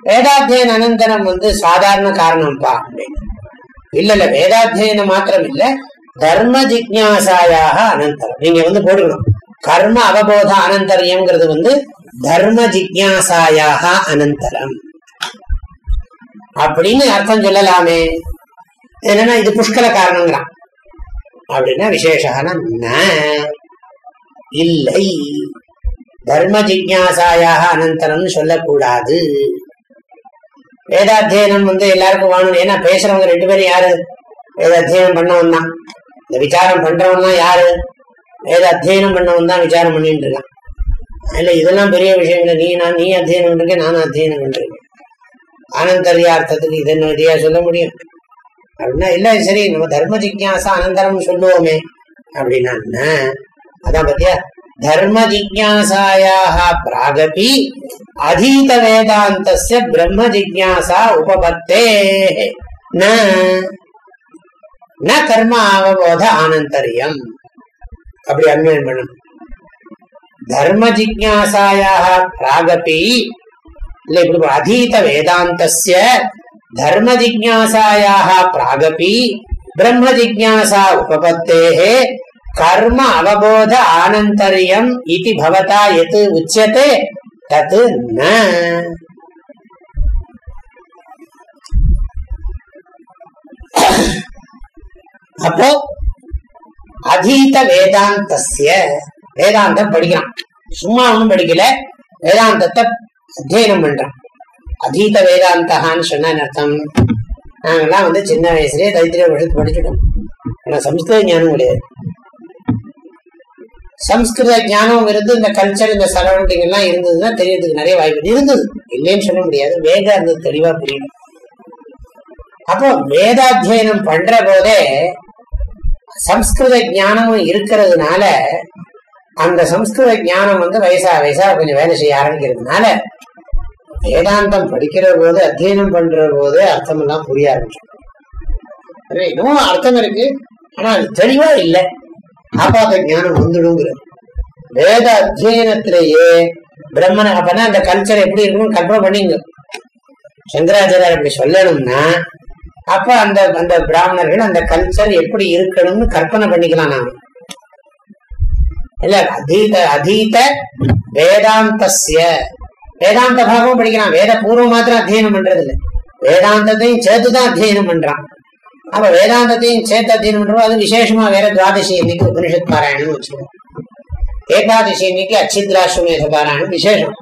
வேதாத்தியன அனந்தரம் வந்து சாதாரண காரணம்ப்பா அப்படின்னு. இல்ல இல்ல வேதாத்தியனம் மாத்திரம் இல்லை தர்ம ஜிக்யாசாயாக அனந்தரம். நீங்க வந்து போட்டுக்கணும். கர்ம அவபோத அனந்தரியம்ங்கிறது வந்து தர்ம ஜிக்யாசாயாக அனந்தரம். அப்படின்னு அர்த்தம் சொல்லலாமே. என்னன்னா இது புஷ்கல காரணங்கிறான். அப்படின்னா விசேஷான இல்லை. தர்ம ஜிக்யாசாயாக அனந்தரம்னு சொல்லக்கூடாது. வேதாத்தியனம் வந்து எல்லாருக்கும் வாங்கணும் ஏன்னா பேசுறவங்க ரெண்டு பேரும் யாரு? வேதாத்தியனம் பண்ணவன் தான் இந்த விசாரம் பண்றவன் தான் யாரு? வேத அத்தியனம் பண்ணவன் தான் விசாரம் பண்ணிட்டு இருக்கான். இல்ல இதெல்லாம் பெரிய இல்லை. நீ நான் நீ அத்தியனம் பண்றேன் நானும் அத்தியனம் பண்றேன். ஆனந்தரியார்த்தத்துக்கு என்ன விதியா சொல்ல முடியும். அப்படின்னா இல்ல சரி நம்ம தர்ம ஜிக்யாசா அனந்தரம் சொல்லுவோமே அப்படின்னா அதான் பத்தியா? தர்ம ஜிக்யாசாயாக பிராகபி அதீத வேதாந்தஸ்ய பிரம்ம ஜிக்யாசா உபபத்தே. ந ந கர்ம அவபோத ஆனந்தரியம். அப்படி அன்வயம் பண்ணும் தர்ம ஜிக்யாசாயாக பிராகபி இல்ல இப்படி அதீத வேதாந்தஸ்ய தர்ம ஜிக்யாசாயாக பிராகபி பிரம்ம ஜிக்யாசா உபபத்தேः கர்ம அவபோத ஆனந்தரியம் இது பவதா எது உச்சத்தை தத் ந. அப்போ அதீத வேதாந்த வேதாந்தம் படிக்கிறான். சும்மா ஒண்ணும் படிக்கல வேதாந்தத்தை அத்தியனம் பண்றான். அதீத வேதாந்தகான்னு சொன்ன அர்த்தம்? நாங்கெல்லாம் வந்து சின்ன வயசுலயே தைத்திரிய படித்து படிச்சுட்டோம். ஆனா சம்ஸ்கிருத ஞானம் கிடையாது. சம்ஸ்கிருத ஞானம் இருந்து இந்த கல்ச்சர் இந்த சரௌண்டிங் எல்லாம் இருந்ததுன்னா தெரியறதுக்கு நிறைய வாய்ப்பு இருந்தது. இல்லைன்னு சொல்ல முடியாது. வேக இருந்தது தெளிவா புரியும் அப்போ வேதாத்தியனம் பண்ற போதே சம்ஸ்கிருத ஞானமும் இருக்கிறதுனால அந்த சம்ஸ்கிருத ஞானம் வந்து வயசா வயசா கொஞ்சம் வேலை செய்ய ஆரம்பிக்கிறதுனால வேதாந்தம் படிக்கிற போது அத்தியனம் பண்ற போது அர்த்தம் எல்லாம் புரிய ஆரம்பிக்கும். இன்னும் அர்த்தம் இருக்கு. ஆனா அது தெளிவா இல்லை. ஆபாத ஞானம் வந்துடுங்கிறது. வேத அத்தியனத்திலேயே பிரம்மன் அப்பனா அந்த கல்ச்சர் எப்படி இருக்கணும் கற்பனை பண்ணிங்க. சங்கராச்சாரியர் அப்படி சொல்லணும்னா அப்ப அந்த அந்த பிராமணர்கள் அந்த கல்ச்சர் எப்படி இருக்கணும்னு கற்பனை பண்ணிக்கலாம் நாங்க இல்ல அதீத அதீத வேதாந்தசிய வேதாந்த பாகமும் படிக்கிறான் வேத பூர்வம் மாத்திரம் அத்தியனம் பண்றது இல்ல வேதாந்தத்தையும் சேர்த்துதான் அத்தியனம் பண்றான். அப்ப வேதாந்தத்தையும் சேர்த்து அத்தியனம் பண்றோம் அது விசேஷமா வேற துவாதசி இன்னைக்கு உபனிஷத் பாராயணம் வச்சுக்கோம் ஏகாதசி இன்னைக்கு அச்சித்ராஸ்வமேத பாராயணம் விசேஷம்.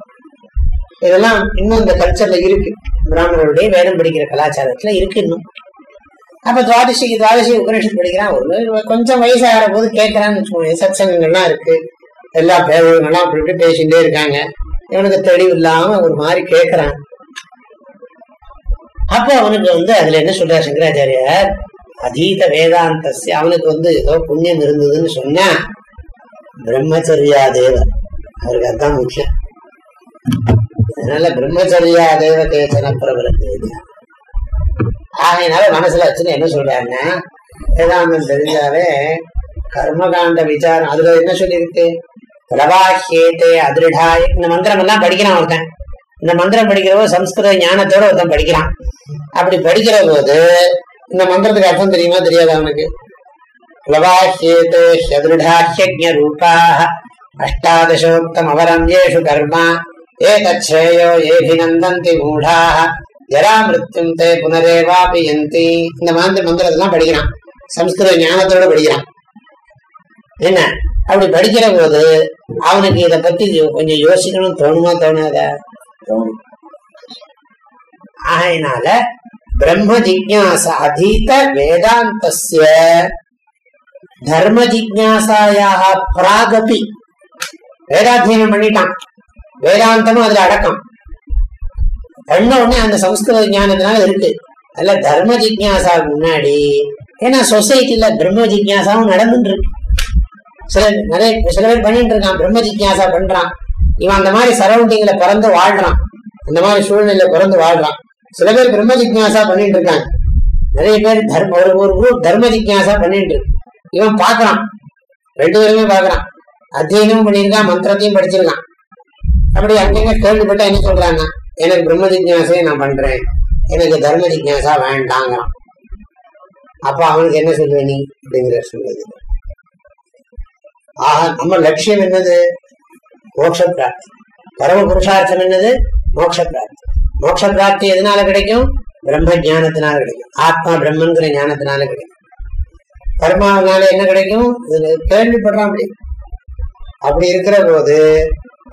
இதெல்லாம் இன்னும் இந்த கல்ச்சர்ல இருக்கு. பிராமணருடைய வேதம் படிக்கிற கலாச்சாரத்துல இருக்கு இன்னும் அப்ப துவாதசிக்கு துவாதசி உபநிஷத்து படிக்கிறான். ஒரு கொஞ்சம் வயசாகிற போது கேட்கறான்னு வச்சுக்கோங்க சத்சங்கங்கள்லாம் இருக்கு. எல்லா பேர்களும் அப்படி பேசிட்டே இருக்காங்க. இவனுக்கு தெளிவு இல்லாம ஒரு மாதிரி கேட்கறான். அப்ப அவனுக்கு வந்து அதுல என்ன சொல்றாரு சங்கராச்சாரியார்? அதீத வேதாந்தஸ்ய. அவனுக்கு வந்து ஏதோ புண்ணியம் இருந்ததுன்னு சொன்னா பிரம்மச்சரியா தேவர். அவருக்கு அதான் முக்கியம். அதனால பிரம்மச்சரியா தேவ கேசன பிரபலத்தை ஆகையினால மனசுல வச்சுன்னு என்ன சொல்றாருன்னா வேதாந்தம் தெரிஞ்சாலே கர்மகாண்ட விசாரம். அதுல என்ன சொல்லியிருக்கு? பிரவாஹியேதே அதிருடா இந்த மந்திரம் எல்லாம் படிக்கிறான் ஒருத்தன். இந்த மந்திரம் படிக்கிறவோ சம்ஸ்கிருத ஞானத்தோட ஒருத்தன் படிக்கிறான். அப்படி படிக்கிற போது இந்த மந்திரத்துக்கு அர்த்தம் தெரியுமா தெரியாது அவனுக்கு? பிரவாஹியேதே சதிருடாஹ்யஜ ரூபாக அஷ்டாதசோக்தம் அவரம்யேஷு கர்மா. ஏதேயோ ஏபிநந்தந்தி மூடாக. ஜரா மிருத்யும் தே புனரேவாபி யந்தி. இந்த மாதிரி மந்திரத்தெல்லாம் படிக்கிறான். சம்ஸ்கிருத ஞானத்தோட படிக்கிறான். என்ன? அப்படி படிக்கிற போது அவனுக்கு இதை பத்தி கொஞ்சம் யோசிக்கணும் தோணுமா தோணாத? தோணும். ஆகையினால பிரம்ம ஜிக்யாச அதீத வேதாந்தசிய தர்ம ஜிக்யாசாயாக பிராகபி. வேதாத்தியனம் பண்ணிட்டான். வேதாந்தமும் அதுல அடக்கம். பண்ண உடனே அந்த சம்ஸ்கிருத ஞானத்தினால இருக்கு. அதுல தர்ம ஜிக்யாசா முன்னாடி ஏன்னா சொசைட்டில பிரம்ம ஜிக்யாசாவும் நடந்துட்டு இருக்கு. சில நிறைய சில பேர் பண்ணிட்டு இருக்கான் பிரம்ம ஜிக்யாசா பண்றான். இவன் அந்த மாதிரி சரௌண்டிங்ல பிறந்து வாழ்றான். அந்த மாதிரி சூழ்நிலையில பிறந்து வாழ்றான். சில பேர் பிரம்ம ஜிக்யாசா பண்ணிட்டு இருக்காங்க. நிறைய பேர் தர்ம ஒரு ஒரு குரூப் தர்ம ஜிக்யாசா பண்ணிட்டு இருக்கு. இவன் பாக்குறான் ரெண்டு பேருமே பாக்குறான் அத்தியனமும் பண்ணியிருக்கான் மந்திரத்தையும் படிச்சிருக்கான். அப்படி அங்கங்க கேள்விப்பட்டா என்ன சொல்றாங்க? எனக்கு பிரம்ம ஜிக்யாசையை நான் பண்றேன். எனக்கு தர்ம ஜிக்யாசா வேண்டாங்கிறான். அப்ப அவனுக்கு என்ன சொல்லுவ நீ? அப்படிங்கிற சொல்லுது ஆஹா நம்ம லட்சியம் என்னது? மோட்ச பிராப்தி பரம புருஷார்த்தம் என்னது? மோட்ச பிராப்தி மோட்ச பிராப்தி எதனால கிடைக்கும்? பிரம்ம ஞானத்தினால கிடைக்கும். ஆத்மா பிரம்மங்கிற ஞானத்தினால கிடைக்கும். பரமாவனால என்ன கிடைக்கும்? கேள்விப்படுறான் அப்படி அப்படி இருக்கிற போது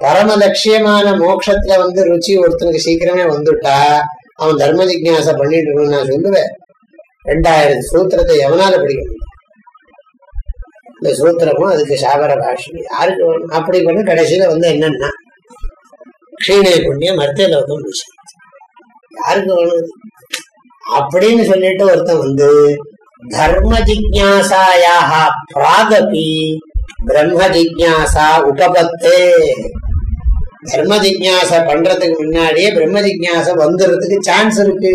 பரம லட்சியமான மோட்சத்துல வந்து ருச்சி ஒருத்தனுக்கு சீக்கிரமே வந்துட்டா அவன் தர்ம ஜிக்யாசை பண்ணிட்டு இருக்கணும்னு நான் சொல்லுவேன். ரெண்டாயிரம் சூத்திரத்தை எவனால படிக்க முடியும்? இந்த சூத்திரமும் அதுக்கு சாகர பாஷம் யாருக்கு அப்படி பண்ணி கடைசியில வந்து என்னன்னா க்ஷீணை புண்ணியம் மத்திய லோகம் யாருக்கு வேணும் அப்படின்னு சொல்லிட்டு ஒருத்தன் வந்து தர்ம ஜிக்யாசாயாக பிராகபி பிரம்ம ஜிக்யாசா உபபத்தே. தர்ம ஜிக்யாச பண்றதுக்கு முன்னாடியே பிரம்ம ஜிக்யாச வந்துடுறதுக்கு சான்ஸ் இருக்கு.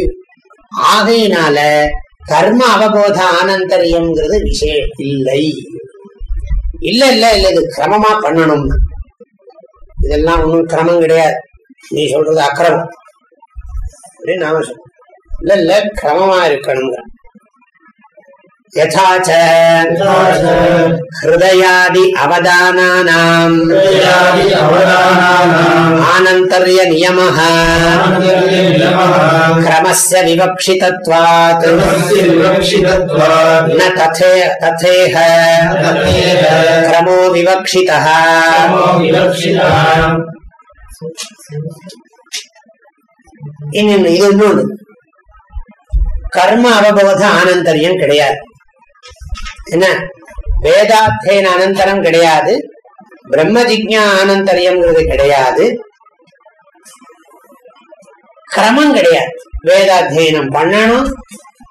ஆகையினால கர்ம அவபோத ஆனந்தரியம்ங்கிறது விஷயம் இல்லை. இல்ல இல்ல இல்ல இது கிரமமா பண்ணணும் இதெல்லாம் ஒன்றும் கிரமம் கிடையாது. நீ சொல்றது அக்கிரமம். அப்படின்னு நாம சொல்ல இல்ல இல்ல கிரமமா இருக்கணுங்க யதாச்ச ஹிருதயாதி அவதானானாம் हृदयादि अवदानानाम् ஆனந்தர்ய நியமः आनन्दनियमः கிரமஸ்ய விவக்ஷிதத்வாத் कर्मस्य विवक्षितत्वात् ந ததே ததேஹ तथैव கிரமோ விவக்ஷிதः कर्मो विवक्षितः இன்னும் இது இன்னொன்று கர்ம அவபோத ஆனந்தரியம் கிடையாது என்ன? வேதாத்தியன அனந்தரம் கிடையாது. பிரம்ம ஜிக்யா ஆனந்தரியம்ங்கிறது கிடையாது. கிரமம் கிடையாது. வேதாத்தியனம் பண்ணணும்.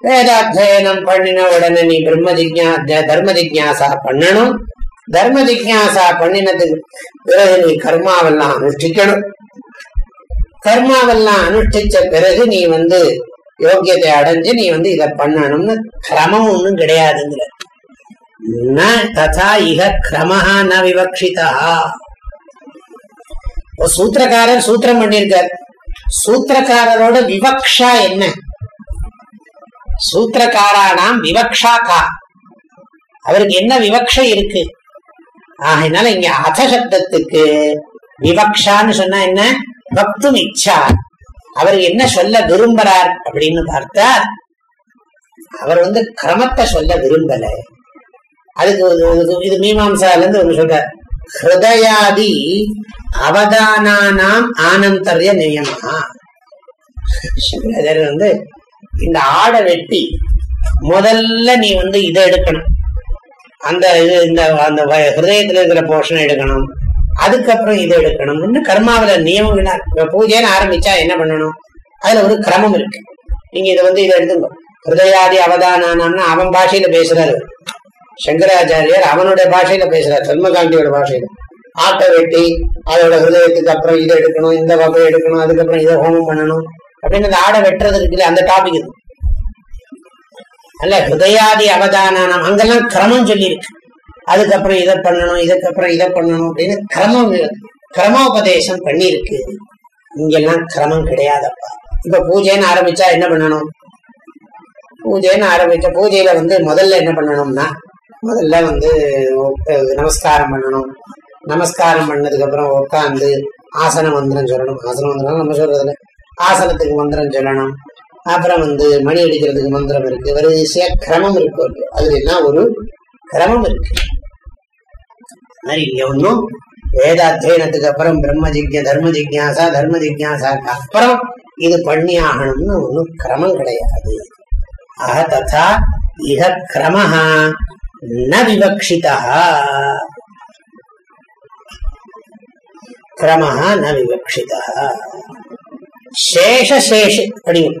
வேதாத்தியனம் பண்ணின உடனே நீ பிரம்ம ஜிக்யா தர்ம ஜிக்யாசா பண்ணணும். தர்ம ஜிக்யாசா பண்ணினதுக்கு பிறகு நீ கர்மாவெல்லாம் அனுஷ்டிக்கணும். கர்மாவெல்லாம் அனுஷ்டிச்ச பிறகு நீ வந்து யோக்கியத்தை அடைஞ்சு நீ வந்து இத பண்ணணும்னு கிரமம் ஒண்ணும் கிடையாதுங்கிற. ந ததா இக கிரமஹா ந விவக்ஷிதா. சூத்திரக்காரர் சூத்திரம் பண்ணியிருக்கார். சூத்திரக்காரரோட விவக்ஷா என்ன? சூத்திரக்காரானாம் விவக்ஷா கா. அவருக்கு என்ன விவக்ஷை இருக்கு? ஆகையினால இங்க அத சப்தத்துக்கு விவக்ஷான்னு சொன்னா என்ன? பக்தும் இச்சா அவர் என்ன சொல்ல விரும்புறார் அப்படின்னு பார்த்தா அவர் வந்து கிரமத்தை சொல்ல விரும்பல. அதுக்கு இது மீமாசால இருந்து ஒண்ணு சொல்ற ஹிருதயாதி அவதானானாம் ஆனந்தரிய நியமா. சங்கராச்சாரியர் வந்து இந்த ஆடை வெட்டி முதல்ல நீ வந்து இதை எடுக்கணும். அந்த இது இந்த அந்த வ- ஹிருதயத்துல இருக்கிற போர்ஷன் எடுக்கணும். அதுக்கப்புறம் இதை எடுக்கணும். கர்மாவில நியமங்களா பூஜைன்னு ஆரம்பிச்சா என்ன பண்ணணும்? அதுல ஒரு கிரமம் இருக்கு. நீங்க இதை வந்து இதை எடுத்துங்க ஹிருதயாதி அவதானானம்னா அவன் பாஷையில பேசுறாரு. சங்கராச்சாரியர் அவனுடைய பாஷையில பேசுறாரு. தர்மகாந்தியோட பாஷையில. ஆட்டை வெட்டி அதோட ஹிருதயத்துக்கு அப்புறம் இதை எடுக்கணும் இந்த வகை எடுக்கணும் அதுக்கப்புறம் இதை ஹோமம் பண்ணணும். அப்படின்னு அந்த ஆடை வெட்டுறதுக்கு இல்ல அந்த டாபிக் இது. அல்ல ஹிருதயாதி அவதானம் அங்கெல்லாம் கிரமம் சொல்லியிருக்கு. அதுக்கப்புறம் இதை பண்ணணும் இதுக்கப்புறம் இதை பண்ணணும் அப்படின்னு கிரமம் கிரமோபதேசம் பண்ணியிருக்கு. இங்கெல்லாம் கிரமம் கிடையாதப்பா. இப்ப பூஜைன்னு ஆரம்பிச்சா என்ன பண்ணணும்? பூஜைன்னு ஆரம்பிச்ச பூஜையில வந்து முதல்ல என்ன பண்ணணும்னா முதல்ல வந்து நமஸ்காரம் பண்ணணும். நமஸ்காரம் பண்ணதுக்கு அப்புறம் உட்காந்து ஆசன மந்திரம் சொல்லணும். ஆசன மந்திரம் நம்ம சொல்றதுல. ஆசனத்துக்கு மந்திரம் சொல்லணும். அப்புறம் வந்து மணி அடிக்கிறதுக்கு மந்திரம் இருக்கு. வரிசையா கிரமம் இருக்கு. அதுல என்ன ஒரு கிரமம் இருக்கு. அது மாதிரி இங்க ஒன்றும் வேதாத்தியனத்துக்கு அப்புறம் பிரம்ம ஜிக்ய தர்ம ஜிக்யாசா தர்ம ஜிக்யாசாக்கு அப்புறம் இது பண்ணி ஆகணும்னு ஒன்றும் கிரமம் கிடையாது. ஆக ததா இக கிரம ந விவக்ஷிதா. கிரமஹ ந விவக்ஷிதா. சேஷசேஷி படிங்க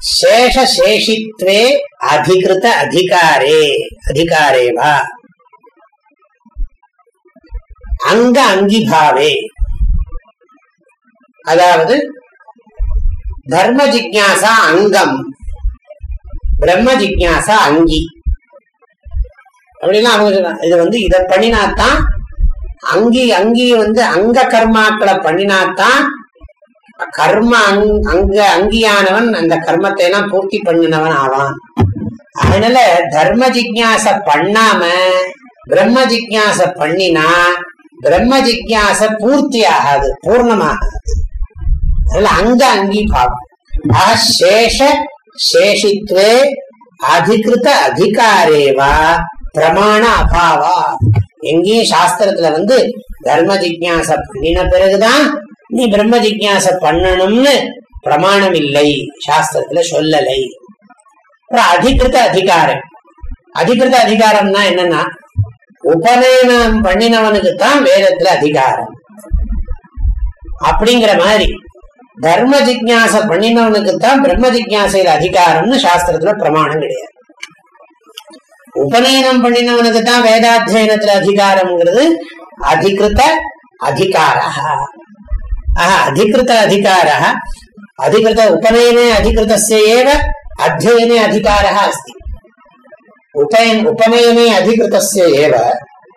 சேஷசேஷித்வே அதிகிருத்த சேஷ சேஷித்வே அதிகிருத அதிகாரே அதிகாரே வா அங்க அங்கிபாவே அதாவது தர்ம ஜிக்யாசா அங்கம் பிரம்ம ஜிக்யாசா அங்கி அப்படின்னா அவங்க இது வந்து இதை பண்ணினாத்தான் அங்கி அங்கி வந்து அங்க கர்மாக்களை பண்ணினாத்தான் கர்ம அங்- அங்க அங்கியானவன் அந்த கர்மத்தை எல்லாம் பூர்த்தி பண்ணினவன் ஆவான். அதனால தர்ம ஜிக்யாச பண்ணாம பிரம்ம ஜிக்யாச பண்ணினா பிரம்ம ஜிக்யாச பூர்த்தி ஆகாது பூர்ணமாகாது. அதனால அங்க அங்கி பாவம். ஆக சேஷ சேஷித்வே அதிகிருத்த அதிகாரேவா பிரமாண அபாவா. எங்கேயும் சாஸ்திரத்துல வந்து தர்ம ஜிக்யாச பண்ணின பிறகுதான் நீ பிரம்ம ஜிக்யாச பண்ணணும்னு பிரமாணம் இல்லை சாஸ்திரத்துல சொல்லலை. அப்புறம் அதிகிருத்த அதிகாரம். அதிகிருத்த அதிகாரம்னா என்னன்னா உபநயனம் பண்ணினவனுக்கு தான் வேதத்துல அதிகாரம். அப்படிங்கிற மாதிரி தர்ம ஜிக்யாச பண்ணினவனுக்கு தான் பிரம்ம ஜிக்யாசையில அதிகாரம்னு சாஸ்திரத்துல பிரமாணம் கிடையாது. உபநயனம் பண்ணினவனுக்கு தான் வேதாத்தியனத்துல அதிகாரம்ங்கிறது அதிகிருத்த அதிகாரா அதிகிருத்த அதிகார அதிகிருத்த உபநயனே அதிகிருத்தேவ அத்தியனே அதிகார அஸ்தி उपयन् उपनयने अधिकृतस्य एव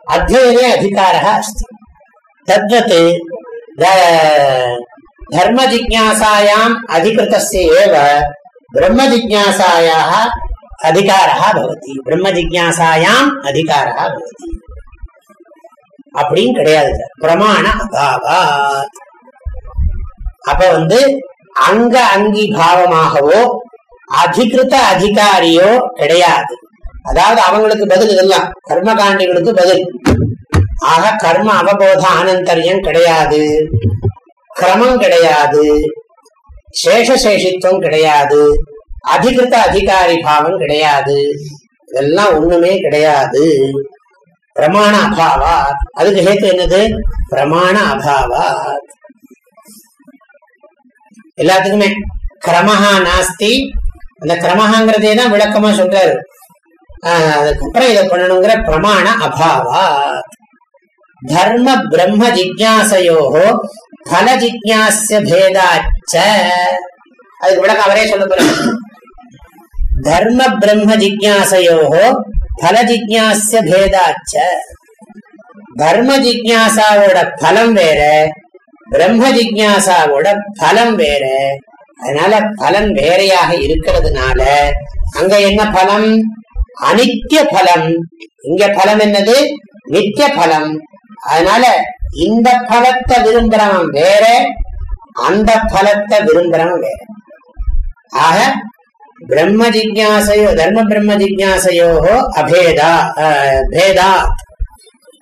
अध्ययने अधिकारः अस्ति तद्वत् धर्मजिज्ञासायाम् अधिकृतस्य एव ब्रह्मजिज्ञासायाः अधिकारः भवति ब्रह्मजिज्ञासायाम् अधिकारः भवति அப்படின்னு கிடையாது பிரமாண அபாவாத் அப்ப வந்து அங்க அங்கி பாவமாகவோ அதிகிருத்த அதிகாரியோ கிடையாது. அதாவது அவங்களுக்கு பதில் இதெல்லாம் கர்மகாண்டிகளுக்கு பதில். ஆக கர்ம அவபோத ஆனந்தரியம் கிடையாது. கிரமம் கிடையாது. சேஷசேஷித்துவம் கிடையாது. அதிகிருத்த அதிகாரி பாவம் கிடையாது. இதெல்லாம் ஒண்ணுமே கிடையாது. பிரமாண அபாவா அதுக்கு ஹேத்து என்னது? பிரமாண அபாவா எல்லாத்துக்குமே. கிரமஹா நாஸ்தி. அந்த கிரமஹாங்கிறதே தான் விளக்கமா சொல்றாரு. அதுக்கப்புறம் இதை பண்ணணுங்கிற பிரமாண அபாவா. தர்ம பிரம்ம ஜிக்யாசையோ பல ஜிக்யாசிய பேதாச்ச. அதுக்கு விளக்கம் அவரே சொல்ல போறாரு. தர்ம பிரம்ம ஜிக்யாசையோ பல ஜிக்யாசிய பேதாச்ச. தர்ம ஜிக்யாசாவோட பலம் வேற. பிரம்ம ஜிக்யாசாவோட பலம் வேற. அதனால பலன் வேறையாக இருக்கிறதுனால அங்க என்ன பலம்? அனித்திய பலம். இங்க பலம் என்னது? நித்திய பலம். அதனால இந்த பலத்தை விரும்புறவன் வேற அந்த பலத்தை விரும்புறவன் வேற. ஆக பிரம்ம ஜிக்யாசையோ தர்ம பிரம்ம ஜிக்யாசையோ அபேதா பேதா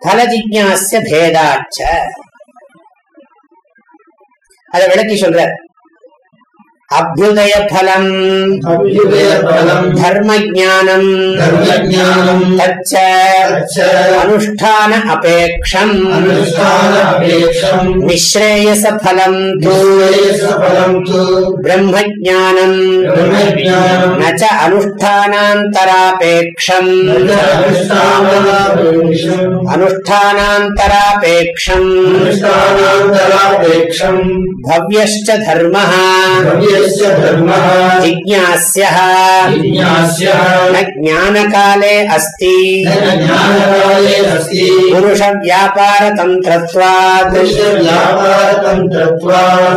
பல ஜிக்யாசிய பேதாச்ச. அதை விளக்கி சொல்ற. அபியுதய பலம் தர்ம ஜானம் அனுஷ்டான அபேக்ஷம். நிஸ்ரேயச பலம் பிரம்ம ஜானம் நச்ச அனுஷ்டானாந்தராபேக்ஷம் அனுஷ்டானாந்தராபேக்ஷம் भव्यश्च धर्मः जिज्ञास्यः न ज्ञानकाले अस्ति पुरुषव्यापारतन्त्रत्वात्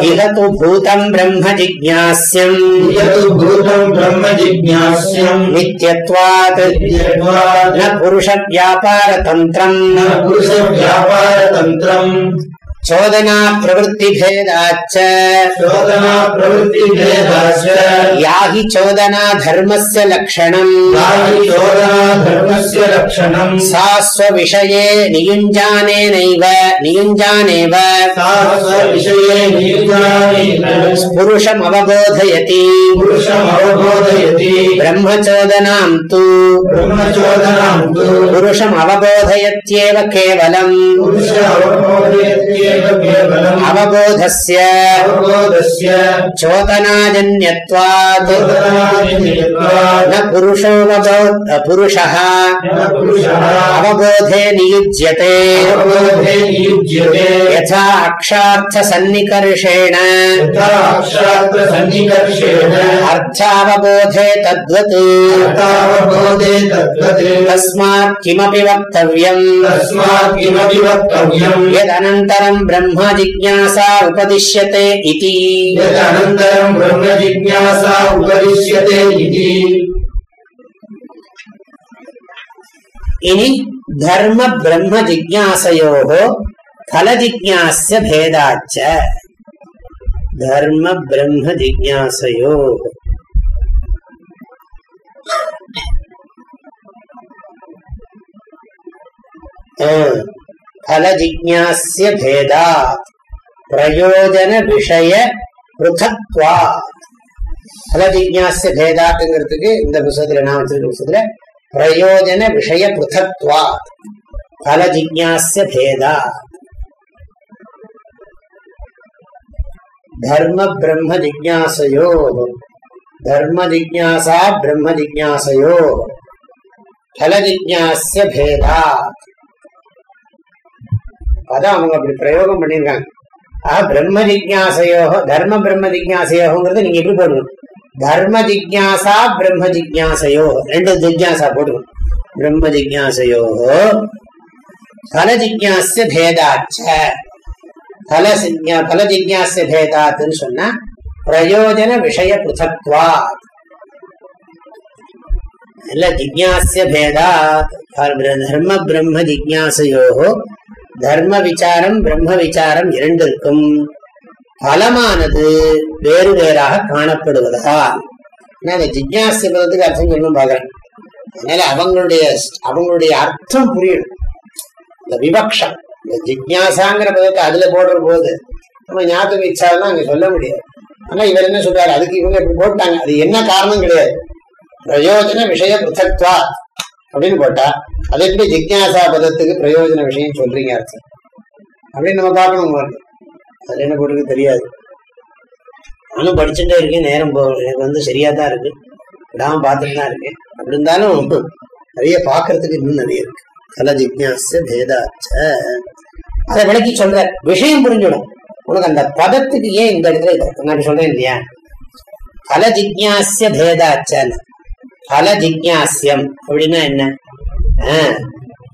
इह तु भूतम् ब्रह्म जिज्ञास्यम् नित्यत्वात् न पुरुषव्यापारतन्त्रम् चोदना प्रवृत्तिभेदाच्च चोदना प्रवृत्तिभेदाश्च या हि चोदना धर्मस्य लक्षणम् चोदना धर्मस्य लक्षणम् सा स्वविषये नियुञ्जानेनैव नियुञ्जानेव सा स्वविषये नियुजानेन पुरुषमवबोधयति पुरुषमवबोधयति ब्रह्मचोदनाम् तु ब्रह्मचोदनाम् तु पुरुषमवबोधयत्येव केवलम् पुरुष अवबोधयत्येव केवलम् अवबोधस्य अवबोधस्य चोदनाजन्यत्वात् चोदनाजन्यत्वात् न पुरुषोऽवबो पुरुषः न पुरुषः अवबोधे नियुज्यते अवबोधे नियुज्यते यथा अक्षार्थसन्निकर्षेण यथा अक्षात्रसन्निकर्षेण अर्थावबोधे तद्वत् अर्थावबोधे तद्वत् तस्मात् किमपि वक्तव्यम् तस्मात् किमपि वक्तव्यम् यदनन्तरम् ब्रह्म उपदिश्यते इति। यदनन्तरं ब्रह्म उपदिश्यते इति। இனி தர்ம பிரம்ம ஜிக்யாசையோகோ பல ஜிக்யாச பேதாச்ச தர்ம பிரம்ம ஜிக்யாசையோ ஆஹ் பல ஜிக்யாசிய பேதா பிரயோஜன விஷய பிருத்தத்வா பல ஜிக்யாசிய பேதாத்துங்கிறதுக்கு இந்த புத்தகத்துல நான் வச்சிருக்க புத்தகத்துல பிரயோஜன விஷய பிருத்தத்வா பல ஜிக்யாசிய பேதா தர்ம பிரம்ம ஜிக்யாசையோ தர்ம ஜிக்யாசா பிரம்ம ஜிக்யாசையோ பல ஜிக்யாசிய பேதாத் அதான் அவங்க அப்படி பிரயோகம் பண்ணியிருக்காங்க. ஆஹ் பிரம்ம ஜிக்யாசையோ தர்ம பிரம்ம ஜிக்யாசையோங்கிறது நீங்க எப்படி போடணும் தர்ம ஜிக்யாசா பிரம்ம ஜிக்யாசையோ ரெண்டு ஜிக்யாசா போடுவோம் பிரம்ம ஜிக்யாசையோ பல ஜிக்யாசிய பேதாச்ச. பல சிக்ஞா பல ஜிக்யாசிய பேதாத்துன்னு சொன்னா பிரயோஜன விஷய பிருத்தத்வா இல்ல ஜிக்யாசிய பேதாத் தர்ம பிரம்ம ஜிக்யாசையோ தர்ம விசாரம் பிரம்ம விசாரம் இரண்டிற்கும் பலமானது வேறு வேறாக காணப்படுவதால். நான் ஜிக்யாசிய பதத்துக்கு அர்த்தம் சொல்லணும் பாக்குறேன் அதனால அவங்களுடைய அவங்களுடைய அர்த்தம் புரியணும். இந்த விவக்ஷம் இந்த ஜிக்யாசாங்கிற பதத்தை அதுல போடுற போது நம்ம ஞாபகம் இச்சாதான் அங்க சொல்ல முடியாது ஆனா இவர் என்ன சொல்றாரு? அதுக்கு இவங்க போட்டாங்க. அது என்ன காரணம் கிடையாது. பிரயோஜன விஷய பிருத்தக்வா அப்படின்னு போட்டா அது எப்படி ஜிக்யாசா பதத்துக்கு பிரயோஜன விஷயம் சொல்றீங்க அர்த்தம். அப்படின்னு நம்ம பார்க்கணும் உங்களுக்கு அதுல என்ன போட்டுக்கு தெரியாது. நானும் படிச்சுட்டே இருக்கேன் நேரம் போ எனக்கு வந்து சரியா தான் இருக்கு. விடாம பார்த்துட்டு தான் இருக்கேன். அப்படி இருந்தாலும் நிறைய பார்க்கறதுக்கு இன்னும் நிறைய இருக்கு. கல ஜிக்யாச பேதாச்ச அதை விளக்கி சொல்ற விஷயம் புரிஞ்சிடும். உனக்கு அந்த பதத்துக்கு ஏன் இந்த இடத்துல இதை நான் சொல்றேன் இல்லையா? கல ஜிக்யாசிய பேதாச்சன்னு பல ஜிக்யாசியம் அப்படின்னா என்ன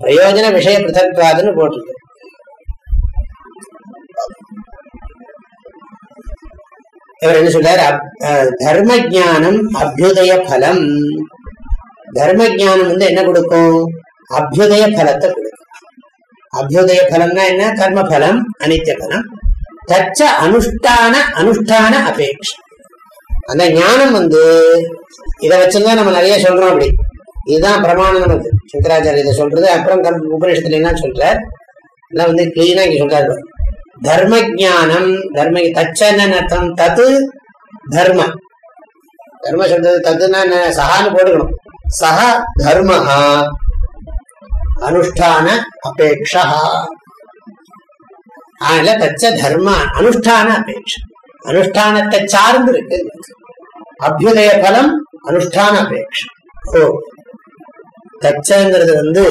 பிரயோஜன விஷய பிருத்தத்வாதுன்னு போட்டிருக்கு இவர் என்ன சொல்றாரு தர்ம ஜானம் அபியுதய பலம் தர்ம ஜானம் வந்து என்ன கொடுக்கும் அபியுதய பலத்தை கொடுக்கும் அபியுதய பலம்னா என்ன கர்ம பலம் அனித்திய பலம் தச்ச அனுஷ்டான அனுஷ்டான அபேட்சை அந்த ஞானம் வந்து இதை வச்சுதான் நம்ம நிறைய சொல்றோம் அப்படி. இதுதான் பிரமாணம் நமக்கு சங்கராச்சாரிய இதை சொல்றது அப்புறம் உபநிஷத்துல என்ன சொல்றார்? எல்லாம் வந்து கிளீனா இங்க சொல்றாரு. தர்ம ஜானம் தர்ம தச்சன்னு அர்த்தம் தத்து தர்ம. தர்ம சொல்றது தத்துனா என்ன? சகான்னு போட்டுக்கணும். சக தர்மஹா அனுஷ்டான அபேட்சா அதனால தச்ச தர்ம அனுஷ்டான அபேட்சா அனுஷ்டானத்தை சார்ந்து இருக்கு. அபியுதய பலம் அனுஷ்டான அபேட்சை ஓ தச்சங்கிறது வந்து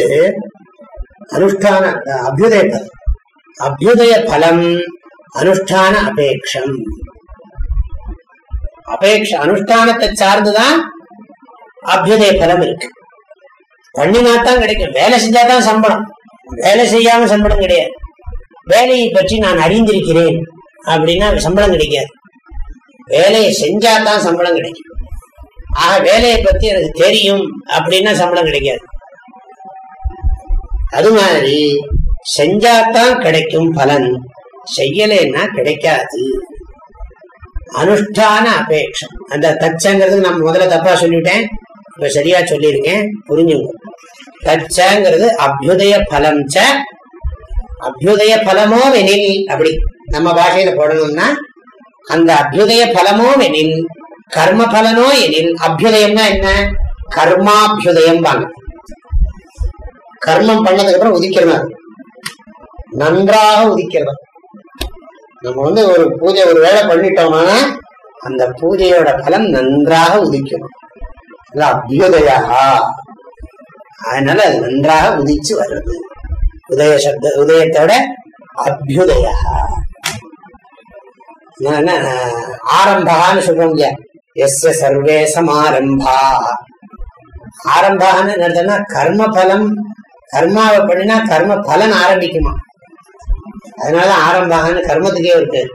அனுஷ்டான அபியுதய பலம் அபியுதய பலம் அனுஷ்டான அபேட்சம் அபேட்ச அனுஷ்டானத்தை சார்ந்துதான் அபியுதய பலம் இருக்கு. பண்ணினாத்தான் கிடைக்கும். வேலை செஞ்சாதான் சம்பளம். வேலை செய்யாம சம்பளம் கிடையாது. வேலையை பற்றி நான் அறிந்திருக்கிறேன். அப்படின்னா சம்பளம் கிடைக்காது. வேலையை செஞ்சா தான் சம்பளம் கிடைக்கும். ஆக வேலையை பத்தி எனக்கு தெரியும் அப்படின்னா சம்பளம் கிடைக்காது. அது மாதிரி செஞ்சாதான் கிடைக்கும் பலன் செய்யலைன்னா கிடைக்காது. அனுஷ்டான அபேட்சம் அந்த தச்சங்கிறதுக்கு நான் முதல்ல தப்பா சொல்லிட்டேன். இப்ப சரியா சொல்லியிருக்கேன். புரிஞ்சுங்க. தச்சங்கிறது அபியுதய பலம் ச அபியுதய பலமோ வெனில் அப்படி நம்ம பாஷையில போடணும்னா அந்த அபியுதய பலமோ எனில் கர்ம பலனோ எனில் அபியுதயம்னா என்ன? கர்மாபியுதயம் வாங்க கர்மம் பண்ணதுக்கு அப்புறம் உதிக்கிறது நன்றாக உதிக்கிறது நம்ம வந்து ஒரு பூஜை ஒரு வேலை பண்ணிட்டோம்னா அந்த பூஜையோட பலன் நன்றாக உதிக்கணும் அபியுதயா அதனால அது நன்றாக உதிச்சு வர்றது. உதய சப்த உதயத்தோட அபியுதயா ஆரம்பான்னு சொல்றோம் இல்லையா? S survey சமாரம்பா. ஆரம்பான்னு என்னதுன்னா கர்ம பலம் கர்மாவை பண்ணினா கர்ம பலன் ஆரம்பிக்குமா? அதனால ஆரம்பாகன்னு கர்மத்துக்கே இருக்கு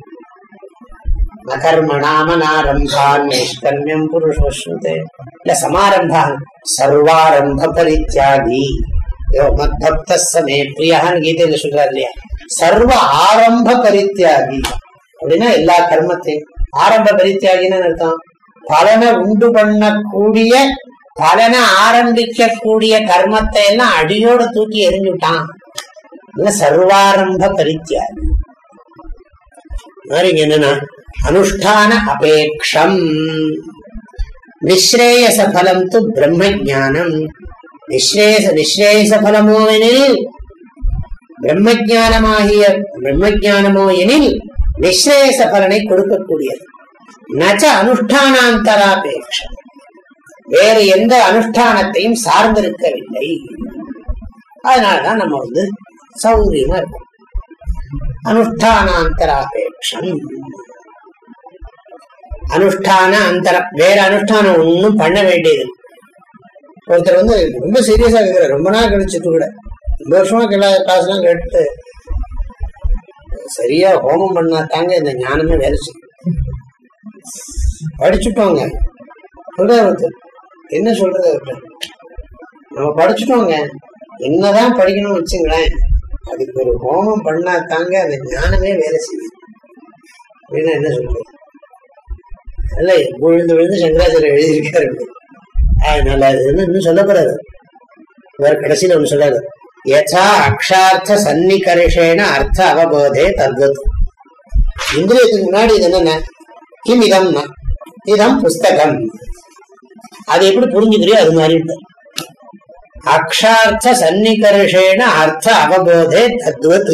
நகர்மணாமனாரம்பான் நிஷ்கர்மியம் புருஷே இல்ல சமாரம்பான் சர்வாரம்ப பரித்யாகி மத்பக்த சமே பிரியான்னு கீதையில சொல்றாரு இல்லையா? சர்வ ஆரம்ப பரித்யாகி அப்படின்னா எல்லா கர்மத்தையும். ஆரம்ப பரித்தியாகின்னு அர்த்தம்? பலனை உண்டு பண்ணக்கூடிய பலனை ஆரம்பிக்க கூடிய கர்மத்தை எல்லாம் அடியோட தூக்கி எரிஞ்சுட்டான் சர்வாரம்ப பரித்தியாகி மாதிரி என்னன்னா அனுஷ்டான அபேக்ஷம். நிஸ்ரேயச பலம் து பிரம்ம ஜானம் நிஸ்ரேயச நிஸ்ரேயச பலமோ எனில் பிரம்மஜானமாகிய பிரம்மஜானமோ எனில் நிஸ்ரேயச பலனை கொடுக்கக்கூடியது. நச்ச அனுஷ்டானாந்தராபேட்சம் வேறு எந்த அனுஷ்டானத்தையும் சார்ந்திருக்கவில்லை. அதனாலதான் நம்ம வந்து சௌகரியமா இருக்கும். அனுஷ்டானாந்தராபேட்சம் அனுஷ்டான அந்தரம் வேற அனுஷ்டானம் ஒன்றும் பண்ண வேண்டியது ஒருத்தர் வந்து ரொம்ப சீரியஸா இருக்கிற ரொம்ப நாள் கழிச்சுட்டு கூட. ரொம்ப வருஷமா எல்லா எல்லாம் கேட்டு சரியா ஹோமம் பண்ணா தாங்க இந்த ஞானமே வேலை செய்யும். படிச்சுட்டோங்க சொல்றாரு என்ன சொல்றது அவர்கிட்ட நம்ம படிச்சுட்டோங்க. என்னதான் படிக்கணும்னு வச்சுங்களேன் அதுக்கு ஒரு ஹோமம் பண்ணா தாங்க அந்த ஞானமே வேலை செய்யும். அப்படின்னா என்ன சொல்றது? அல்ல விழுந்து விழுந்து சங்கராச்சாரியர் எழுதியிருக்காரு. அப்படி. அதனால அது வந்து இன்னும் சொல்ல போறாரு. வேற கடைசியில ஒண்ணு சொல்லாது யசா அக்ஷார்த்த சன்னிகரிஷேன அர்த்த அவபோதே தத்வத் இந்திரியத்துக்கு முன்னாடி இது என்னென்ன கிம் இதம் இதம் புஸ்தகம் அது எப்படி புரிஞ்சுக்கிறியோ அது மாதிரி இருக்கு. அக்ஷார்த்த சன்னிகர்ஷேன அர்த்த அவபோதே தத்வத்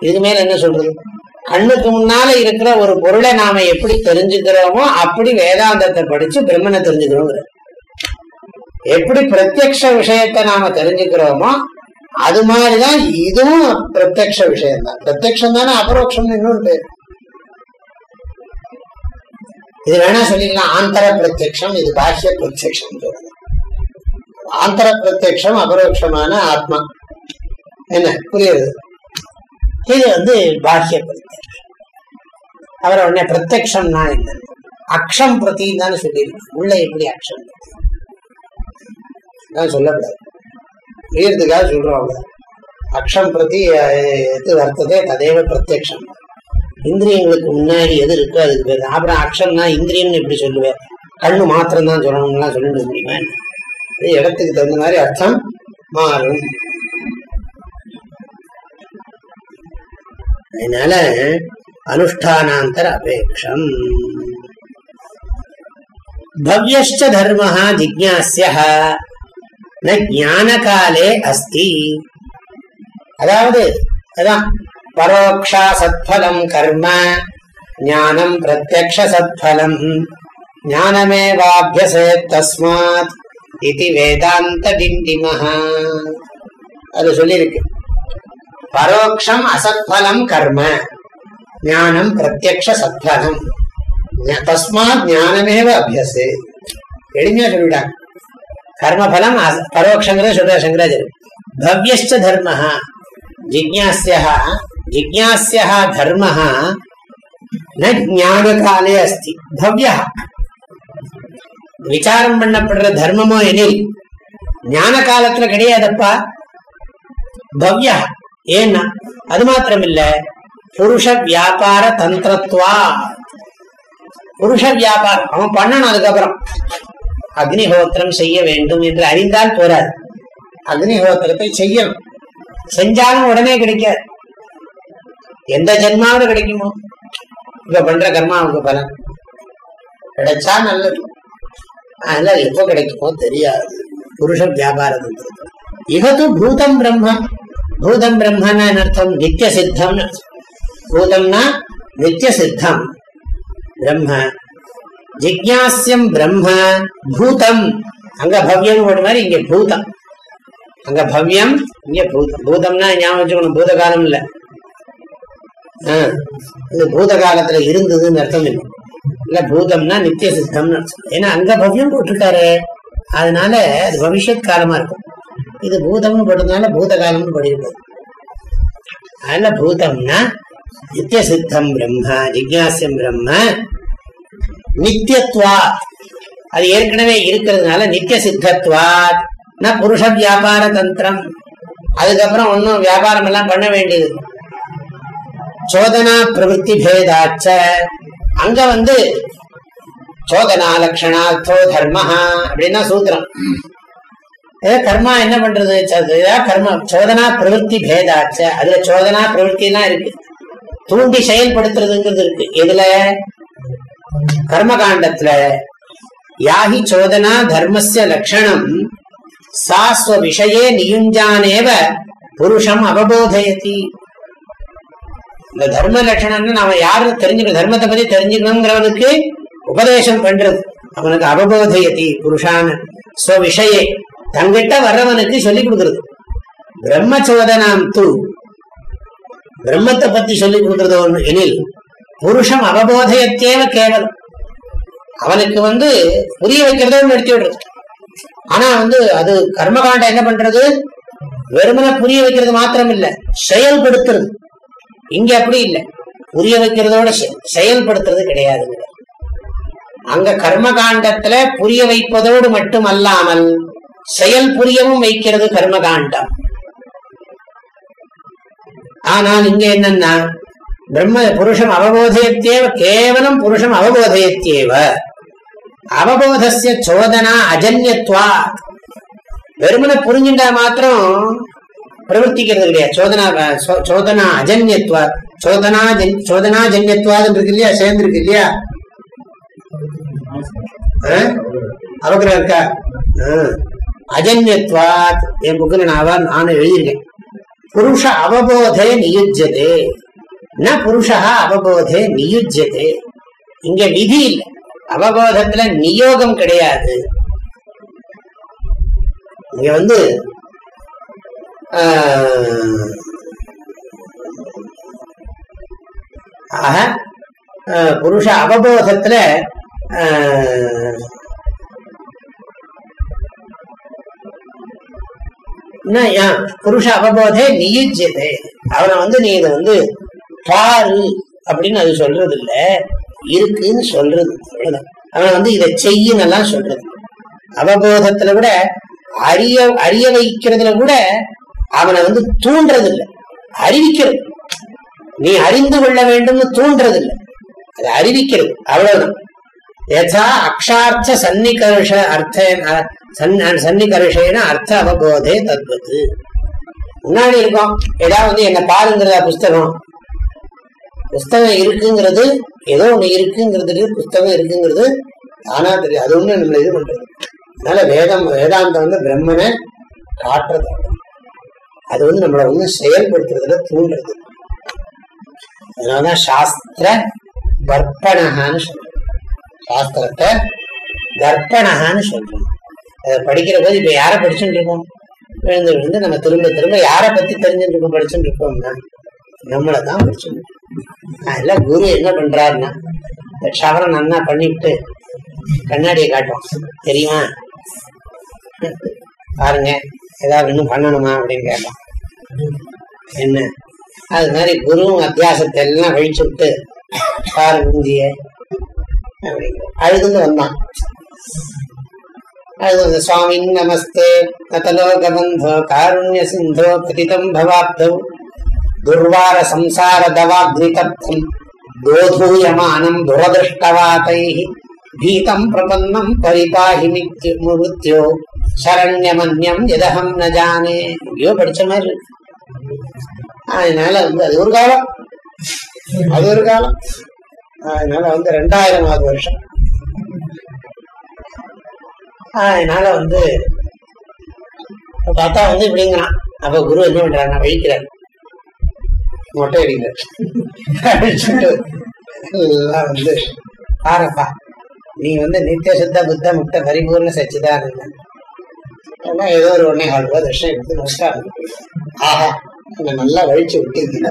இதுக்கு மேல என்ன சொல்றது கண்ணுக்கு முன்னால இருக்கிற ஒரு பொருளை நாம எப்படி தெரிஞ்சுக்கிறோமோ அப்படி வேதாந்தத்தை படிச்சு பிரம்மனை தெரிஞ்சுக்கிறோம் எப்படி பிரத்யக்ஷ விஷயத்தை நாம தெரிஞ்சுக்கிறோமோ அது மாதிரிதான் இதுவும் பிரத்யக்ஷ விஷயம் தான் பிரத்யக்ஷம் தானே அபரோக்ஷம் இன்னொரு பேர். இது வேணா சொல்லிக்கலாம் ஆந்தர பிரத்யக்ஷம் இது பாஹ்ய பிரத்யக்ஷம் ஆந்தர பிரத்யக்ஷம் அபரோக்ஷமான ஆத்மா. என்ன? புரியுது? இது வந்து பாஹ்ய பிரத்யக்ஷம். அவர் உடனே பிரத்யக்ஷம்னா என்ன? அக்ஷம் பிரதின்னு தானே சொல்லியிருக்கு உள்ள எப்படி அக்ஷம் நான் சொல்லக்கூடாது புரியறதுக்காக சொல்றோம் அவங்க. அக்ஷம் பிரதி எது வர்த்ததே ததேவ பிரத்யக்ஷம். இந்திரியங்களுக்கு முன்னாடி எது இருக்கோ அதுக்கு பேர். அப்புறம் அக்ஷம்னா இந்திரியம்னு எப்படி சொல்லுவேன்? கண்ணு மாத்திரம் தான் சொல்லணும்லாம் சொல்லிட்டு முடியுமா என்ன? இது இடத்துக்கு தகுந்த மாதிரி அர்த்தம் மாறும். அதனால அனுஷ்டானாந்தர அபேட்சம் பவ்யஷ்ட தர்மஹா ஜிக்யாசியா ந ஞான காலே அஸ்தி அதாவது அதான் பரோக்ஷா சத்பலம் கர்ம ஞானம் பிரத்யக்ஷ சத்பலம் ஞானமேவாபியசே தஸ்மாத் இது வேதாந்த டிண்டிமஹா அது சொல்லியிருக்கு பரோக்ஷம் அசத்பலம் கர்ம ஞானம் பிரத்யக்ஷ சத்பலம் தஸ்மாத் ஞானமேவ அபியசே எளிமையா சொல்லிவிட்டாங்க கர்மபலம் அச- பரோக்ஷங்கிறத சொல்ற சங்கராச்சாரியர் பவ்யஷ்ட தர்ம ஜிக்யாசியா ஜிக்யாசியா தர்ம ந ஞான காலே அஸ்தி பவ்யா விசாரம் பண்ணப்படுற தர்மமோ எனில் ஞான காலத்துல கிடையாதப்பா? பவ்யா ஏன்னா அது மாத்திரம் இல்ல புருஷ வியாபார தந்திரத்வா। புருஷ வியாபாரம் அவன் பண்ணணும் அதுக்கப்புறம். அக்னிஹோத்திரம் செய்ய வேண்டும் என்று அறிந்தால் போராது. அக்னிஹோத்திரத்தை செய்யணும். செஞ்சாலும் உடனே கிடைக்காது. எந்த ஜென்மாவது கிடைக்குமோ? இப்ப பண்ற கர்மாவுக்கு பலன். கிடைச்சா நல்லது. அதனால எப்போ கிடைக்குமோ தெரியாது. புருஷ வியாபார தந்திரத்தில் இகத்து பூதம் பிரம்ம பூதம் பிரம்மன்னு அர்த்தம்? நித்திய சித்தம் பூதம்னா நித்திய சித்தம் பிரம்ம ஜிக்யாசியம் பிரம்ம பூதம். அங்க பவ்யம் போட்ட மாதிரி இங்க பூதம். அங்க பவ்யம் இங்க பூதம் பூதம்னா ஞாபகம் வச்சுக்கணும் பூத காலம் இல்ல இது பூத காலத்துல இருந்ததுன்னு அர்த்தம் இல்லை. இல்ல பூதம்னா நித்திய சித்தம்னு அர்த்தம். ஏன்னா அங்க பவ்யம் போட்டிருக்காரு. அதனால அது பவிஷத் காலமா இருக்கும். இது பூதம்னு போட்டதுனால பூத காலம்னு படிக்கிறது அதனால பூதம்னா நித்திய சித்தம் பிரம்ம ஜிக்யாசியம் பிரம்ம நித்தியத்வா அது ஏற்கனவே இருக்கிறதுனால நித்திய சித்தத்வாத் ந புருஷ வியாபார தந்திரம். அதுக்கப்புறம் ஒன்னும் வியாபாரம் எல்லாம் பண்ண வேண்டியது. சோதனா பிரவೃತ್ತಿ பேதாச்ச. அங்க வந்து சோதனா லட்சணார்த்தோ தர்மஹா அப்படின்னா சூத்திரம். கர்மா என்ன பண்றது? கர்ம சோதனா பிரவൃத்தி பேதாச்ச. அதுல சோதனா பிரவೃத்திலாம் இருக்கு. தூண்டி செயல்படுத்துறதுங்கிறது இருக்கு. எதுல? கர்மகாண்டத்துல யாஹி சோதனா தர்மஸ்ய லட்சணம் சாஸ்வ விஷயே நியுஞ்சானேவ புருஷம் அவபோதயதி. இந்த தர்ம லட்சணம்னு நாம யாரு தெரிஞ்சுக்கணும்? தர்மத்தை பத்தி தெரிஞ்சுக்கணுங்கிறவனுக்கு உபதேசம் பண்றது. அவனுக்கு அவபோதயதி புருஷான ஸ்வ விஷயே. தங்கிட்ட வர்றவனுக்கு சொல்லிக் கொடுக்கிறது. பிரம்மச்சோதனாம் தூ. பிரம்மத்தை பத்தி சொல்லிக் கொடுக்கறது ஒன்று எனில் புருஷம் அவபோதயத்தேவ கேவலம். அவனுக்கு வந்து புரிய வைக்கிறதே நிறுத்தி விடுறது. ஆனா வந்து அது கர்மகாண்ட என்ன பண்றது? வெறுமனை புரிய வைக்கிறது மாத்திரம் இல்ல செயல்படுத்துறது. இங்க அப்படி இல்லை. புரிய வைக்கிறதோட செ- செயல்படுத்துறது கிடையாதுங்க அங்க கர்மகாண்டத்துல புரிய வைப்பதோடு மட்டுமல்லாமல் செயல் புரியவும் வைக்கிறது கர்மகாண்டம். ஆனால் இங்க என்னன்னா பிரம்ம புருஷம் அவபோதயத்தேவ கேவலம் புருஷம் அவபோதயத்தேவ அவபோதசிய சோதனா அஜன்யத்வா வெறுமனை புரிஞ்சுட்டா மாத்திரம் பிரவர்த்திக்கிறது இல்லையா? சோதனா சோதனா அஜன்யத்வா சோதனா சோதனா ஜன்யத்வாது இருக்கு இல்லையா? சேர்ந்துருக்கு இல்லையா? அவகிரம் இருக்கா? ஆ. அஜன்யத்வாத் என் புக்கில் நான் அவ- நானும் எழுதியிருக்கேன். புருஷ அவபோதே நியுஜதே ந புருஷா அவபோதே நியுஜ்யதே இங்க விதி இல்லை அவபோதத்துல நியோகம் கிடையாது இங்க வந்து ஆஹ், ஆக ஆஹ், புருஷ அவபோதத்துல ஆஹ், புருஷ அவபோதே நியுஜ்யதே அவனை வந்து நீ இதை வந்து பாரு அப்படின்னு அது சொல்றது இல்ல இருக்குன்னு சொல்றது. அவ்வளவுதான். அவன் வந்து இதை செய்யுன்னு எல்லாம் சொல்றது. அவபோதத்துல கூட அறிய அறிய வைக்கிறதுல கூட அவனை வந்து தூண்டுறது இல்ல அறிவிக்கிறது. நீ அறிந்து கொள்ள வேண்டும்னு தூண்டுறது இல்ல அது அறிவிக்கிறது. அவ்வளவுதான். யதா அக்ஷார்த்த சன்னிகர்ஷ அர்த்த சன்- சன்னிகர்ஷேன அர்த்த அவபோதே தத்வத்து முன்னாடி இருக்கும். ஏதாவது வந்து என்ன பாருங்கிறதா புஸ்தகம். புஸ்தகம் இருக்குங்கிறது ஏதோ ஒண்ணு இருக்குங்கிறது புஸ்தகம் இருக்குங்கிறது தானா தெரியும். அது ஒண்ணு நம்மள இது பண்றது அதனால வேதம் வேதாந்தம் வந்து பிரம்மனை காட்டுறது. அது வந்து நம்மளை வந்து செயல்படுத்துறதுல தூண்டுறது. அதனாலதான் சாஸ்திர தர்ப்பணகான்னு சொல்றோம். சாஸ்திரத்தை தர்ப்பணகான்னு சொல்றோம். அதை படிக்கிற போது இப்ப யாரை படிச்சுட்டு இருக்கோம்? விழுந்து விழுந்து நம்ம திரும்ப திரும்ப யாரை பத்தி தெரிஞ்சுட்டு இருக்கோம் படிச்சுட்டு இருக்கோம்னா நம்மளை தான் படிச்சுட்டு இருக்கோம். அதுல குரு என்ன பண்றாருன்னா இந்த க்ஷவரம் நன்னா பண்ணிவிட்டு கண்ணாடியை காட்டும் தெரியுமா? பாருங்க ஏதாவது இன்னும் பண்ணணுமா அப்படின்னு கேட்டோம் என்ன? அது மாதிரி குருவும் அத்தியாசத்தை எல்லாம் கழிச்சு விட்டு பாரு முந்திய அழுதுன்னு வந்தான். அழுது சுவாமி நமஸ்தே நதலோகபந்தோ காருண்ய சிந்தோ பதிதம் பவாப்தௌ துர்வார சம்சார தவாக்னிதப்தம் தோதூயமானம் துரதிருஷ்டவாதைः பீதம் பிரபன்னம் பரிபாஹி முருத்தியோ சரண்யமன்யம் எதகம் ந ஜானே எங்கேயோ படிச்ச மாதிரி இருக்கு. அதனால வந்து அது ஒரு காலம். அது ஒரு காலம். அதனால வந்து ரெண்டாயிரமாவது வருஷம். அதனால வந்து பார்த்தா வந்து இப்படிங்கிறான். அப்ப குரு என்ன பண்றாங்க வழிக்கிறார் மொட்டை அடிக்கிறார் அடிச்சுட்டு. எல்லாம் வந்து பாருப்பா நீ வந்து நித்திய சுத்த புத்த முக்த பரிபூர்ண சச்சிதானந்தன் ஆனா ஏதோ ஒரு ஒன்னே கால் ரூபாய் தட்சணை எடுத்து போயிட்டார். ஆஹா என்னை நல்லா வழிச்சு விட்டீங்க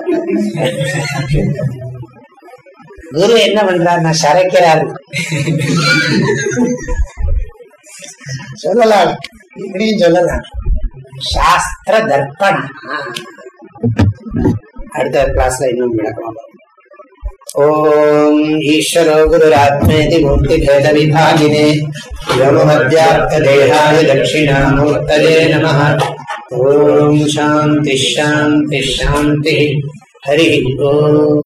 குரு என்ன பண்றாருன்னா சரைக்கிறாரு. சொல்லலாம் இப்படியும் சொல்லலாம். சாஸ்திர தர்ப்பணம். அடுத்த கிளாஸ்ல இன்னும் விளக்கம் ஓம் ஈஸ்வரோ குருராத்மேதி மூர்த்தி பேத விபாகினே யோமத்யார்த்த தேகாய தட்சிணாமூர்த்தஜே நம ஓம் சாந்தி ஷாந்தி ஷாந்தி ஹரி ஓம்